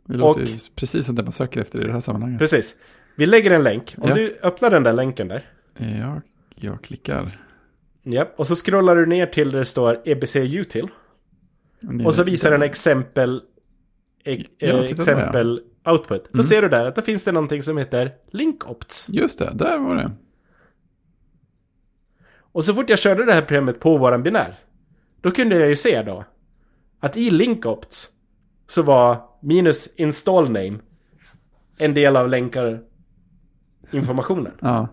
Det låter Och- precis som det man söker efter i det här sammanhanget. Precis. Vi lägger en länk. Om Ja. du öppnar den där länken där. Jag, jag klickar. Japp. Och så scrollar du ner till där det står EBC util. Och så visar den exempel, e Ja, titta där, exempel output. Då Mm. ser du där att det finns det någonting som heter linkopt. Just det, där var det. Och så fort jag körde det här programmet på våran binär. Då kunde jag ju se då. Att i linkopt så var minus install name en del av länkar informationen. Ja.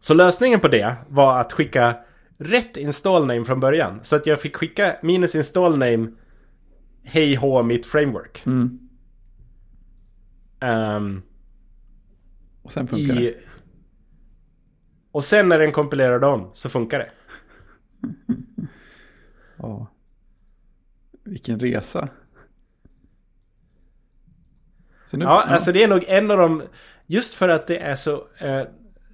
Så lösningen på det var att skicka rätt install name från början. Så att jag fick skicka minus install name hej hå mitt framework. Mm. Ehm, Och sen funkar det. i... Och sen när den kompilerade om så funkar det. Ja. Vilken resa. Nu, Ja, alltså det är nog en av de... Just för att det är så... Eh,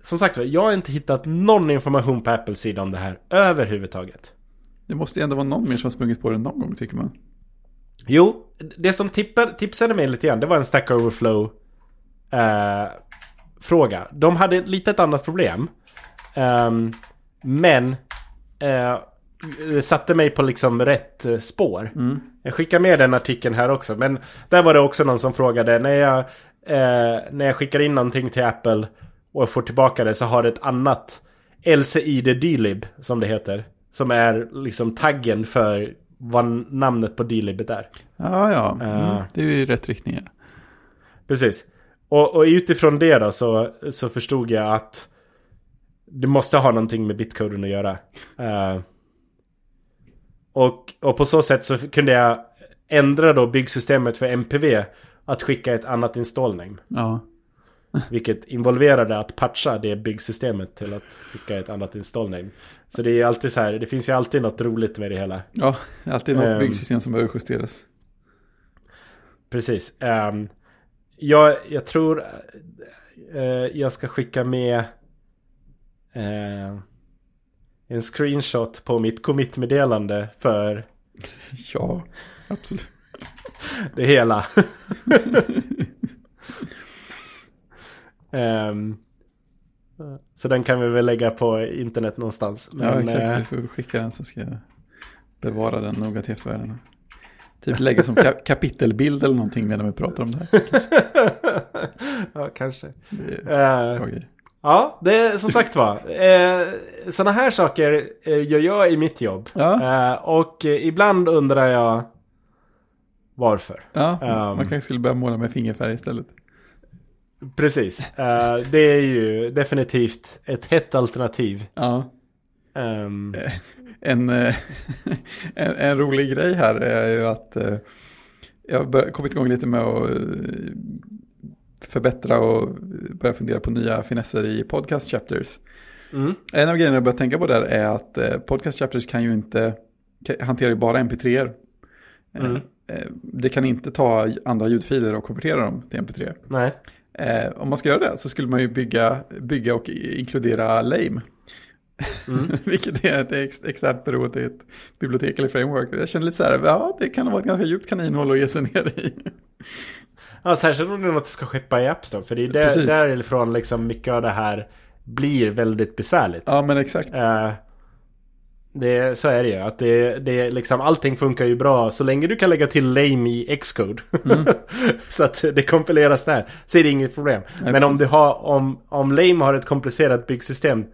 som sagt jag har inte hittat någon information på Apples sida om det här överhuvudtaget. Det måste ju ändå vara någon mer som har sprungit på det någon gång tycker man. Jo, det som tippar, tipsade mig lite grann, det var en Stack Overflow eh, fråga. De hade ett litet annat problem. Ehm, men eh, satte mig på liksom rätt eh, spår. Jag skickar med den artikeln här också. Men där var det också någon som frågade när jag, eh, när jag skickar in någonting till Apple och får tillbaka det så har det ett annat LCID Dylib som det heter. Som är liksom taggen för vad namnet på Dylibet är. Ja, ja. Mm. Det är ju rätt riktning. Precis. Och, och utifrån det då så, så förstod jag att det måste ha någonting med bitcoden att göra. Eh, och, och på så sätt så kunde jag ändra då byggsystemet för MPV att skicka ett annat install name. Ja. Vilket involverade att patcha det byggsystemet till att skicka ett annat install name. Så det är alltid så här, det finns ju alltid något roligt med det hela. Ja, alltid något Ehm. byggsystem som behöver justeras. Precis. Um, jag, jag tror eh, jag ska skicka med eh, en screenshot på mitt commit-meddelande för Ja, absolut. det hela. Ehm, så den kan vi väl lägga på internet någonstans. ja, Men, exakt. eh, Vi får skicka den så ska jag bevara den noga till eftervärlden. Typ lägga som ka- kapitelbild eller någonting medan vi pratar om det här. ja, kanske. Det är grej. Ja, det är som sagt var. Eh, sådana här saker eh, gör jag i mitt jobb. Ja. Eh, och eh, ibland undrar jag varför. Ja, Ehm. man kanske skulle börja måla med fingerfärg istället. Precis. Eh, det är ju definitivt ett hett alternativ. Ja. Ehm, En, en, en rolig grej här är ju att jag har kommit igång lite med att förbättra och börja fundera på nya finesser i podcast chapters. mm, En av grejerna jag börjar tänka på där är att eh, podcast chapters kan ju inte, hanterar ju bara mp3. Mm. Det kan inte ta andra ljudfiler och konvertera dem till mp3. nej. Eh, om man ska göra det så skulle man ju bygga, bygga och inkludera lame. Mm. Vilket är ett ex, externt beroende till ett bibliotek eller framework. Jag känner lite så här, ja det kan vara ett ganska djupt kaninhål att ge sig ner i. Ja, särskilt om det är något du ska skeppa i App Store. För det är där, därifrån liksom mycket av det här blir väldigt besvärligt. Ja men exakt. Eh, det, så är det ju. Att det, det liksom, allting funkar ju bra så länge du kan lägga till lame i Xcode. så att det kompileras där. Så är det inget problem. Men om du har, om, om lame har ett komplicerat byggsystem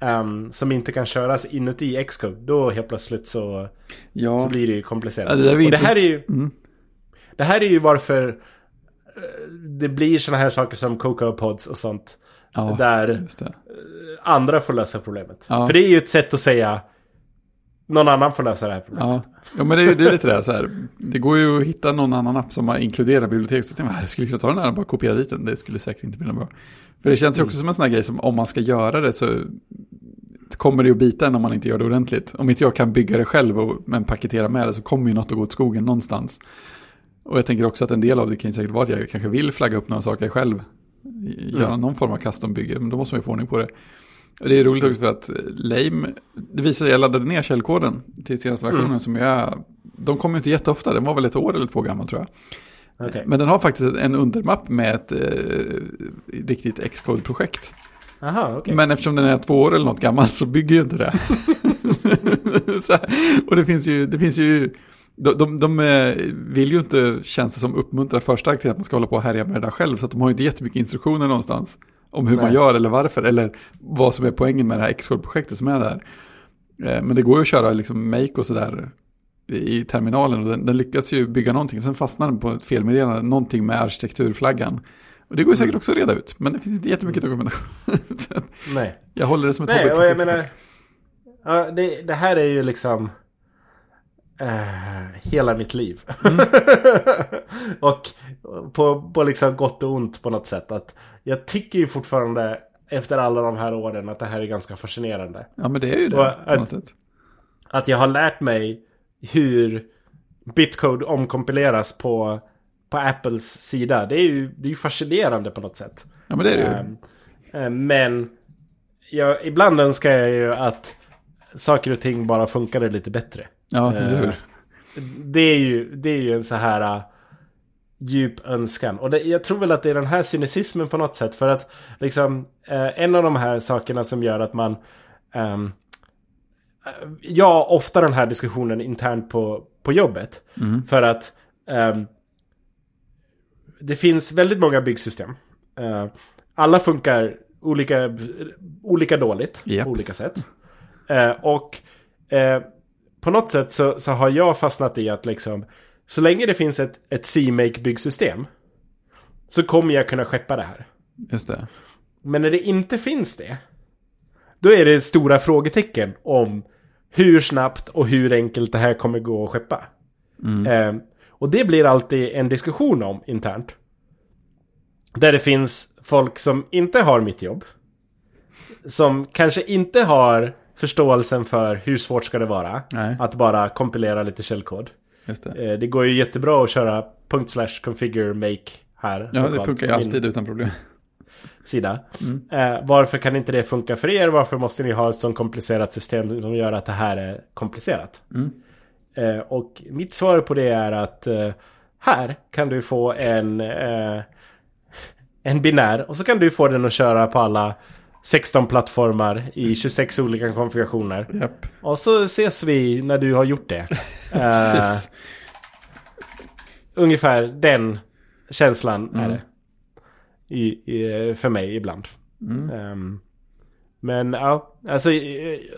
ehm, som inte kan köras inuti Xcode. Då helt plötsligt så, Ja, så blir det ju komplicerat. Ja, det det här är ju... Mm. Det här är ju varför det blir såna här saker som Cocoa Pods och sånt. ja Där det. andra får lösa problemet. Ja. För det är ju ett sätt att säga någon annan får lösa det här problemet. Ja, ja men det är, det är lite det här, så här. Det går ju att hitta någon annan app som har inkluderat bibliotekssystem. Jag skulle kunna ta den här och bara kopiera dit den. Det skulle säkert inte bli något bra. För det känns ju också som en sån här grej som om man ska göra det så kommer det att bita en om man inte gör det ordentligt. Om inte jag kan bygga det själv och, men paketera med det så kommer ju något att gå åt skogen någonstans. Och jag tänker också att en del av det kan säkert vara att jag kanske vill flagga upp några saker själv. Göra Mm. någon form av custom-bygge, men då måste man ju få ordning på det. Och det är roligt också för att Lame, det visade jag laddade ner källkoden till senaste versionen Mm. som jag, de kommer ju inte jätteofta, den var väl ett år eller två gammal tror jag. Okej. Men den har faktiskt en undermapp med ett eh, riktigt Xcode-projekt. Aha, okej. Men eftersom den är två år eller något gammal så bygger ju inte det. här, och det finns ju, det finns ju de, de, de eh, vill ju inte, känns det som, uppmuntra för starkt till att man ska hålla på och härja med det där själv. Så att de har ju inte jättemycket instruktioner någonstans om hur man Nej. gör eller varför. Eller vad som är poängen med det här Xcode-projektet som är där. Eh, Men det går ju att köra liksom make och sådär i terminalen. Och den, den lyckas ju bygga någonting. Sen fastnar den på ett felmeddelande, någonting med arkitekturflaggan. Och det går ju säkert också att reda ut. Men det finns inte jättemycket dokumentation. Så att Nej. jag håller det som ett Nej, och jag menar... Ja, det, det här är ju liksom... eh, hela mitt liv. Mm. och på, på liksom gott och ont på något sätt. Att jag tycker ju fortfarande efter alla de här åren att det här är ganska fascinerande. Ja men det är ju det Och att-. Att jag har lärt mig hur bitcode omkompileras på, på Apples sida. Det är ju, det är fascinerande på något sätt. Ja men det är det ju. Eh, Men jag, ibland önskar jag ju att saker och ting bara funkade lite bättre. Ja, eller hur? eh, Det är ju, det är ju en så här uh, djup önskan. Och det, jag tror väl att det är den här cynicismen på något sätt. För att liksom eh, en av de här sakerna som gör att man ehm, eh, Jag har ofta den här diskussionen internt på, på jobbet. Mm. För att ehm, det finns väldigt många byggsystem. Eh, alla funkar olika, olika dåligt Japp. på olika sätt. Eh, och eh, på något sätt så, så har jag fastnat i att liksom så länge det finns ett, ett CMake byggsystem så kommer jag kunna skeppa det här. Just det. Men när det inte finns det då är det stora frågetecken om hur snabbt och hur enkelt det här kommer gå att skeppa. Mm. Eh, och det blir alltid en diskussion om internt. Där det finns folk som inte har mitt jobb. Som kanske inte har förståelsen för hur svårt ska det vara. Nej, Att bara kompilera lite källkod. det. Eh, det går ju jättebra att köra punkt slash configure make här. Ja, det funkar ju alltid utan problem. Sida. Mm. Eh, varför kan inte det funka för er? Varför måste ni ha ett sånt komplicerat system som gör att det här är komplicerat? Mm. Eh, och mitt svar på det är att eh, här kan du få en, en binär och så kan du få den att köra på alla 16 plattformar i 26 olika konfigurationer. Japp, Och så ses vi när du har gjort det. Precis. ungefär den känslan är Mm. det. I, i, för mig ibland. Mm. Ehm, men ja, alltså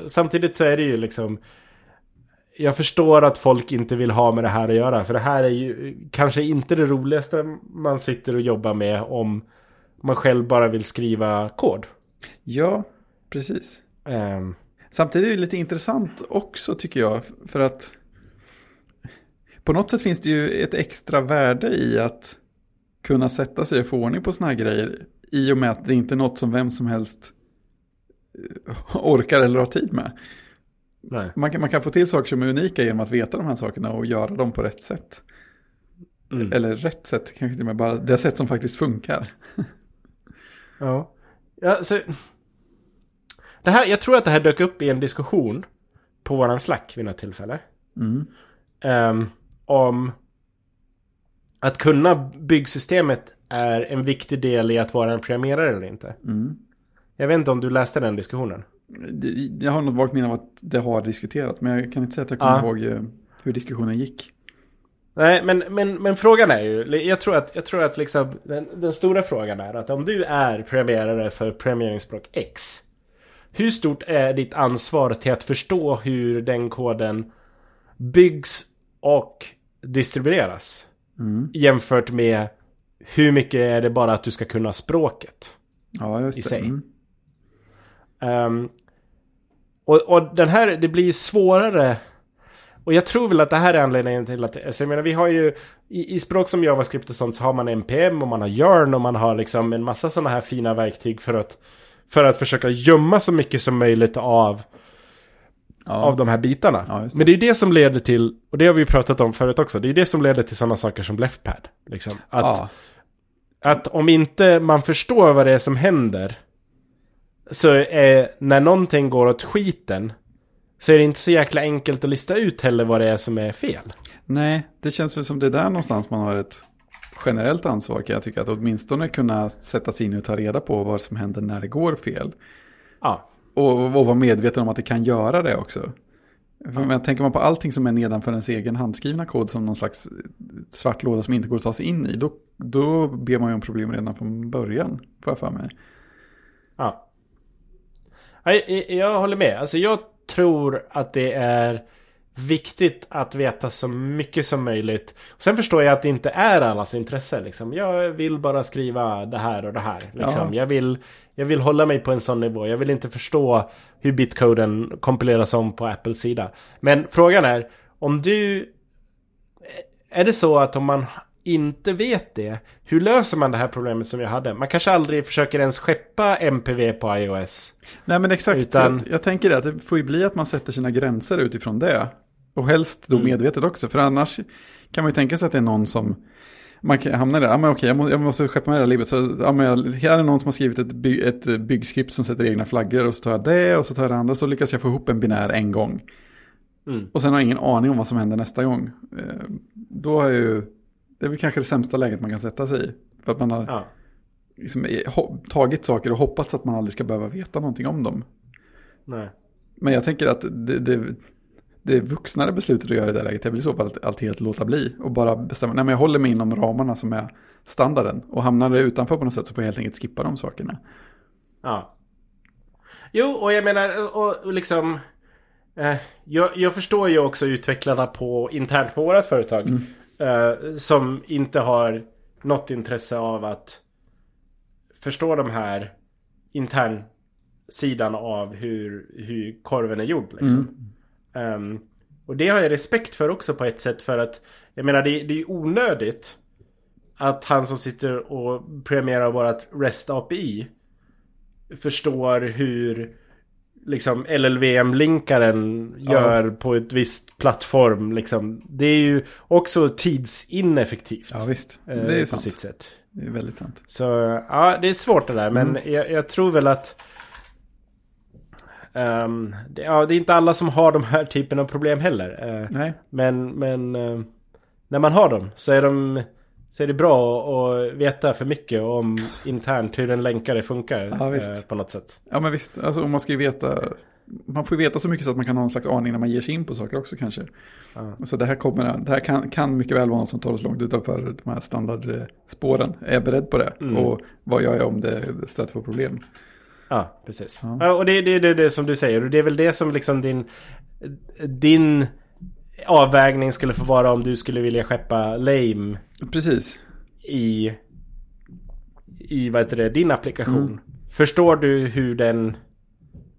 samtidigt så är det ju liksom jag förstår att folk inte vill ha med det här att göra. För det här är ju kanske inte det roligaste man sitter och jobbar med om man själv bara vill skriva kod. Ja, precis. Ehm, Samtidigt är det lite intressant också tycker jag. För att på något sätt finns det ju ett extra värde i att kunna sätta sig och få ordning på sådana här grejer. I och med att det inte är något som vem som helst eh, orkar eller har tid med. nej. Man kan, man kan få till saker som är unika genom att veta de här sakerna och göra dem på rätt sätt. Mm. Eller rätt sätt, kanske till och med bara det sätt som faktiskt funkar. Ja. Ja så, det här, jag tror att det här dök upp i en diskussion på våran Slack vid något tillfälle. Mm. Ehm, om att kunna byggsystemet är en viktig del i att vara en programmerare eller inte. Mm. Jag vet inte om du läste den diskussionen. Jag har något vagt minne av att det har diskuterat, men jag kan inte säga att jag kommer Ja. ihåg eh, hur diskussionen gick. Nej, men, men, men frågan är ju, jag tror att, jag tror att liksom, den, den stora frågan är att om du är programmerare för programmeringsspråk X. Hur stort är ditt ansvar till att förstå hur den koden byggs och distribueras? Mm. Jämfört med hur mycket är det bara att du ska kunna språket? Ja, just I det. sig. Mm. Ehm, och, och den här, det blir svårare. Och jag tror väl att det här är anledningen till att, alltså jag menar vi har ju i, i språk som JavaScript och sånt så har man NPM och man har Yarn och man har liksom en massa sådana här fina verktyg för att för att försöka gömma så mycket som möjligt av, Ja. av de här bitarna. Ja, det. Men det är det som leder till, och det har vi pratat om förut också, det är det som leder till sådana saker som leftpad. Liksom. Att, ja. att om inte man förstår vad det är som händer så är när någonting går åt skiten så är det inte så jäkla enkelt att lista ut heller vad det är som är fel. Nej, det känns väl som det är där någonstans man har ett generellt ansvar kan jag tycka. Att åtminstone kunna sätta sig in och ta reda på vad som händer när det går fel. Ja, Och, och vara medveten om att det kan göra det också. För men tänker man på allting som är nedanför ens egen handskrivna kod som någon slags svart låda som inte går att ta sig in i. Då, då ber man ju om problem redan från början, får jag för mig. ja. Jag, jag, jag håller med. Alltså jag tror att det är viktigt att veta så mycket som möjligt. Sen förstår jag att det inte är allas intresse. Liksom. Jag vill bara skriva det här och det här. Liksom. Ja. Jag, vill, jag vill hålla mig på en sån nivå. Jag vill inte förstå hur bitcoden kompileras om på Apples sida. Men frågan är, om du... Är det så att om man inte vet det, hur löser man det här problemet som jag hade? Man kanske aldrig försöker ens skeppa MPV på iOS. Nej men exakt, Utan- jag, jag tänker det, att det får ju bli att man sätter sina gränser utifrån det. Och helst då Mm. medvetet också, för annars kan man ju tänka sig att det är någon som man kan hamna där, ja men okej jag måste, jag måste skeppa med det här livet. Så, ja, men jag, här är någon som har skrivit ett, by, ett byggskript som sätter egna flaggor och så tar jag det och så tar jag det andra och så lyckas jag få ihop en binär en gång. Mm. Och sen har jag ingen aning om vad som händer nästa gång. Eh, Då är ju, det är väl kanske det sämsta läget man kan sätta sig i. För att man har Ja. liksom, tagit saker och hoppats att man aldrig ska behöva veta någonting om dem. Nej. Men jag tänker att det, det, det vuxnare beslutet att göra i det läget är väl i så fall att, att helt låta bli. Och bara bestämma, nej men jag håller mig inom ramarna som är standarden. Och hamnar det utanför på något sätt så får jag helt enkelt skippa de sakerna. Ja. Jo, och jag menar, och, och liksom... Eh, jag, jag förstår ju också utvecklarna på internt på vårat företag. Eh, som inte har något intresse av att förstå de här intern sidan av hur, hur korven är gjord. Liksom. Ehm, och det har jag respekt för också på ett sätt för att jag menar det, det är onödigt att han som sitter och programmerar vårat REST API förstår hur liksom LLVM-linkaren gör på ett visst plattform. Liksom. Det är ju också tidsineffektivt. Ja visst, eh, det är på sant. sitt sätt. Det är väldigt sant. Så ja, det är svårt det där. Men Mm. jag, jag tror väl att... ehm, det, ja, det är inte alla som har de här typen av problem heller. Eh, Nej, men men eh, när man har dem så är, de, så är det bra att veta för mycket om internt hur en länkare funkar. Ja, visst. eh, på något sätt. ja men visst, alltså man ska ju veta, man får ju veta så mycket så att man kan ha en slags aning när man ger sig in på saker också kanske. Ja. Så det här, kommer, det här kan, kan mycket väl vara något som tar oss långt utanför de här standardspåren. Är jag beredd på det? Mm. Och vad gör jag om det stöter på problem? Ja, precis. Ja. ja och det är det, det, det som du säger. Och det är väl det som liksom din... Din avvägning skulle få vara om du skulle vilja skeppa lame. Precis. I... I vad heter det, din applikation. Mm. Förstår du hur den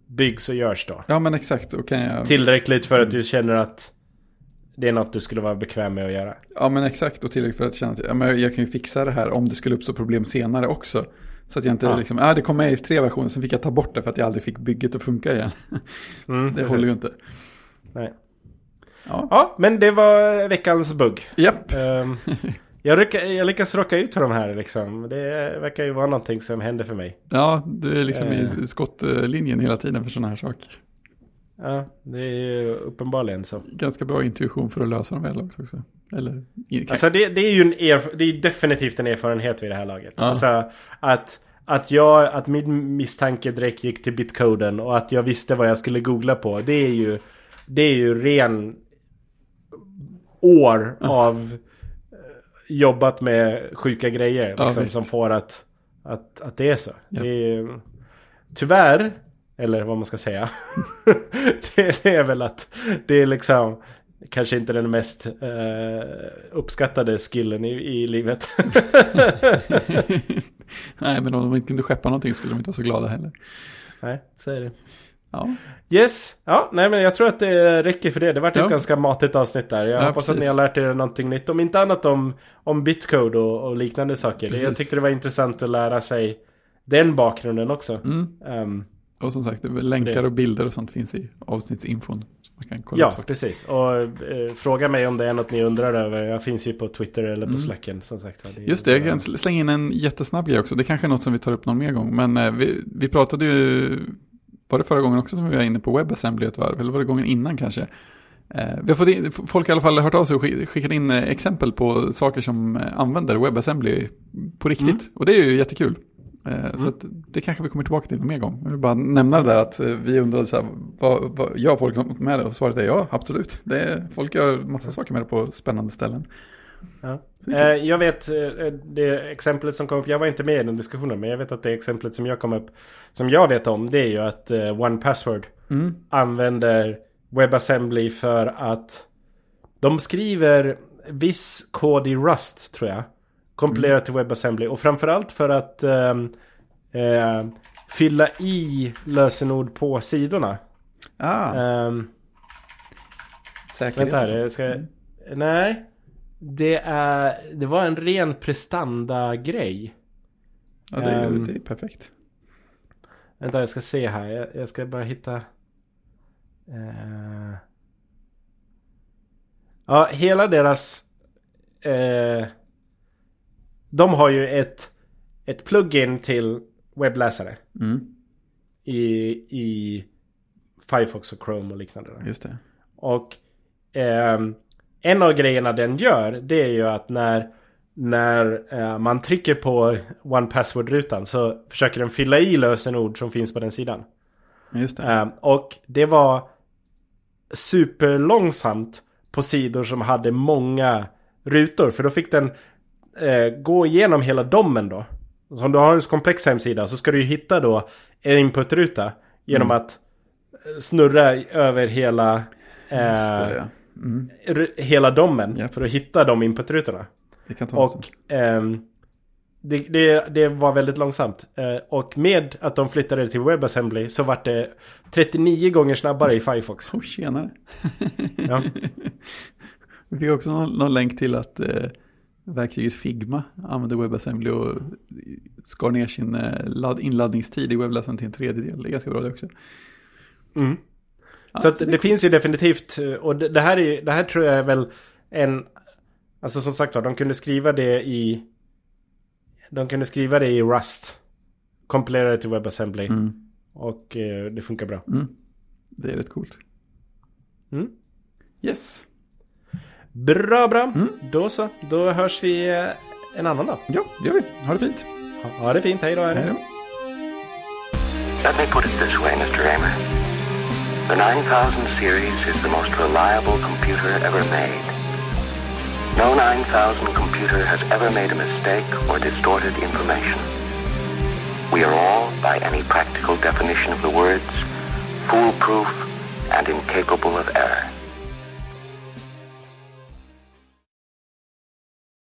byggs och görs då? Ja men exakt. Okay, jag... Tillräckligt för att du känner att det är något du skulle vara bekväm med att göra. Ja men exakt och tillräckligt för att känna att ja, men jag kan ju fixa det här om det skulle uppstå problem senare också. Så att jag inte ja. liksom, ja det kom med i tre versioner, sen fick jag ta bort det för att jag aldrig fick bygget att funka igen. Mm, det precis. håller ju inte. Nej. Ja. ja, men det var veckans bugg. Japp. Um, jag, jag lyckas rocka ut för de här liksom. Det verkar ju vara någonting som händer för mig. Ja, du är liksom uh, i eh. skottlinjen hela tiden för sådana här saker. Ja, det är ju uppenbarligen så. Ganska bra intuition för att lösa de här också. Eller, alltså det, det, är ju en erf- det är definitivt en erfarenhet vid det här laget. Ja. Alltså att, att, jag, att min misstanke direkt gick till bitcoden och att jag visste vad jag skulle googla på. Det är ju, det är ju ren år ja. av eh, jobbat med sjuka grejer. Liksom, ja, som får att, att, att det är så. Det är, tyvärr eller vad man ska säga. det, är väl att det är liksom kanske inte den mest eh, uppskattade skillen i, i livet. Nej, men om de inte kunde skeppa någonting skulle de inte vara så glada heller. Nej, så är det. Ja. Yes, ja, nej men jag tror att det räcker för det. Det var ja. ett ganska matigt avsnitt där. Jag ja, hoppas precis. att ni har lärt er någonting nytt. Om inte annat om, om bitcode och, och liknande saker. Precis. Jag tyckte det var intressant att lära sig den bakgrunden också. Mm. Um, och som sagt, länkar och bilder och sånt finns i avsnittsinfon. man kan kolla ja, precis. Och eh, fråga mig om det är något ni undrar över. Jag finns ju på Twitter eller på mm. Slacken som sagt. Det Just det, jag kan slänga in en jättesnabb grej också. Det kanske är något som vi tar upp någon mer gång. Men eh, vi, vi pratade ju, var det förra gången också som vi var inne på WebAssembly ett varv? Eller var det gången innan kanske? Eh, vi har fått in, folk i alla fall hört av sig och skickat in eh, exempel på saker som eh, använder WebAssembly på riktigt. Mm. Och det är ju jättekul. Mm. Så det kanske vi kommer tillbaka till mer gång. Jag vill bara nämna det där att vi undrade så här, vad, vad gör folk med det? Och svaret är ja, absolut. Det är, folk gör massa saker med det på spännande ställen. Ja. Eh, jag vet det exemplet som kom upp, jag var inte med i den diskussionen, men jag vet att det exemplet som jag kom upp, som jag vet om, det är ju att One Password mm. använder WebAssembly för att de skriver viss kod i Rust, tror jag. Kompilerat mm. till WebAssembly. Och framförallt för att eh, eh, fylla i lösenord på sidorna. Ah. Eh, Säkerhet. Vänta här, jag ska... Mm. Nej. Det, är, det var en ren prestanda-grej. Ja, det är, um, det är perfekt. Vänta, jag ska se här. Jag, jag ska bara hitta... Uh, ja, hela deras... Uh, de har ju ett, ett plugin till webbläsare. Mm. I, I Firefox och Chrome och liknande. Just det. Och eh, en av grejerna den gör det är ju att när, när eh, man trycker på One Password-rutan så försöker den fylla i lösenord som finns på den sidan. Just det. Eh, och det var superlångsamt på sidor som hade många rutor. För då fick den eh, gå igenom hela domen då. Så om du har en komplex hemsida så ska du ju hitta då en inputruta. Genom mm. att snurra över hela eh, det. Mm. hela domen. Yep. För att hitta de inputrutorna. Det kan ta Och eh, det, det, det, var väldigt långsamt. Eh, och med att de flyttade det till WebAssembly så var det 39 gånger snabbare i Firefox. Åh, oh, tjenare. ja. Vi fick också någon, någon länk till att eh, verktyget Figma använder WebAssembly och skar ner sin eh, inladdningstid i webbläsaren till en tredjedel. Det är ganska bra det också. Mm. Så, så det, det finns ju definitivt, och det, det, här är, det här tror jag är väl en... Alltså som sagt var, de kunde skriva det i... De kunde skriva det i Rust. Kompilera det till WebAssembly. Mm. Och eh, det funkar bra. Mm. Det är rätt coolt. Mm. Yes. Bra, bra. Mm. Då så. Då hörs vi eh, en annan dag. Ja, det gör vi. Ha det fint. Ha, ha det fint. Hej då. Hej då. Let me put it this way, Mr. Raymer. The 9000 series is the most reliable computer ever made. No 9000 computer has ever made a mistake or distorted information. We are all, by any practical definition of the words, foolproof and incapable of error.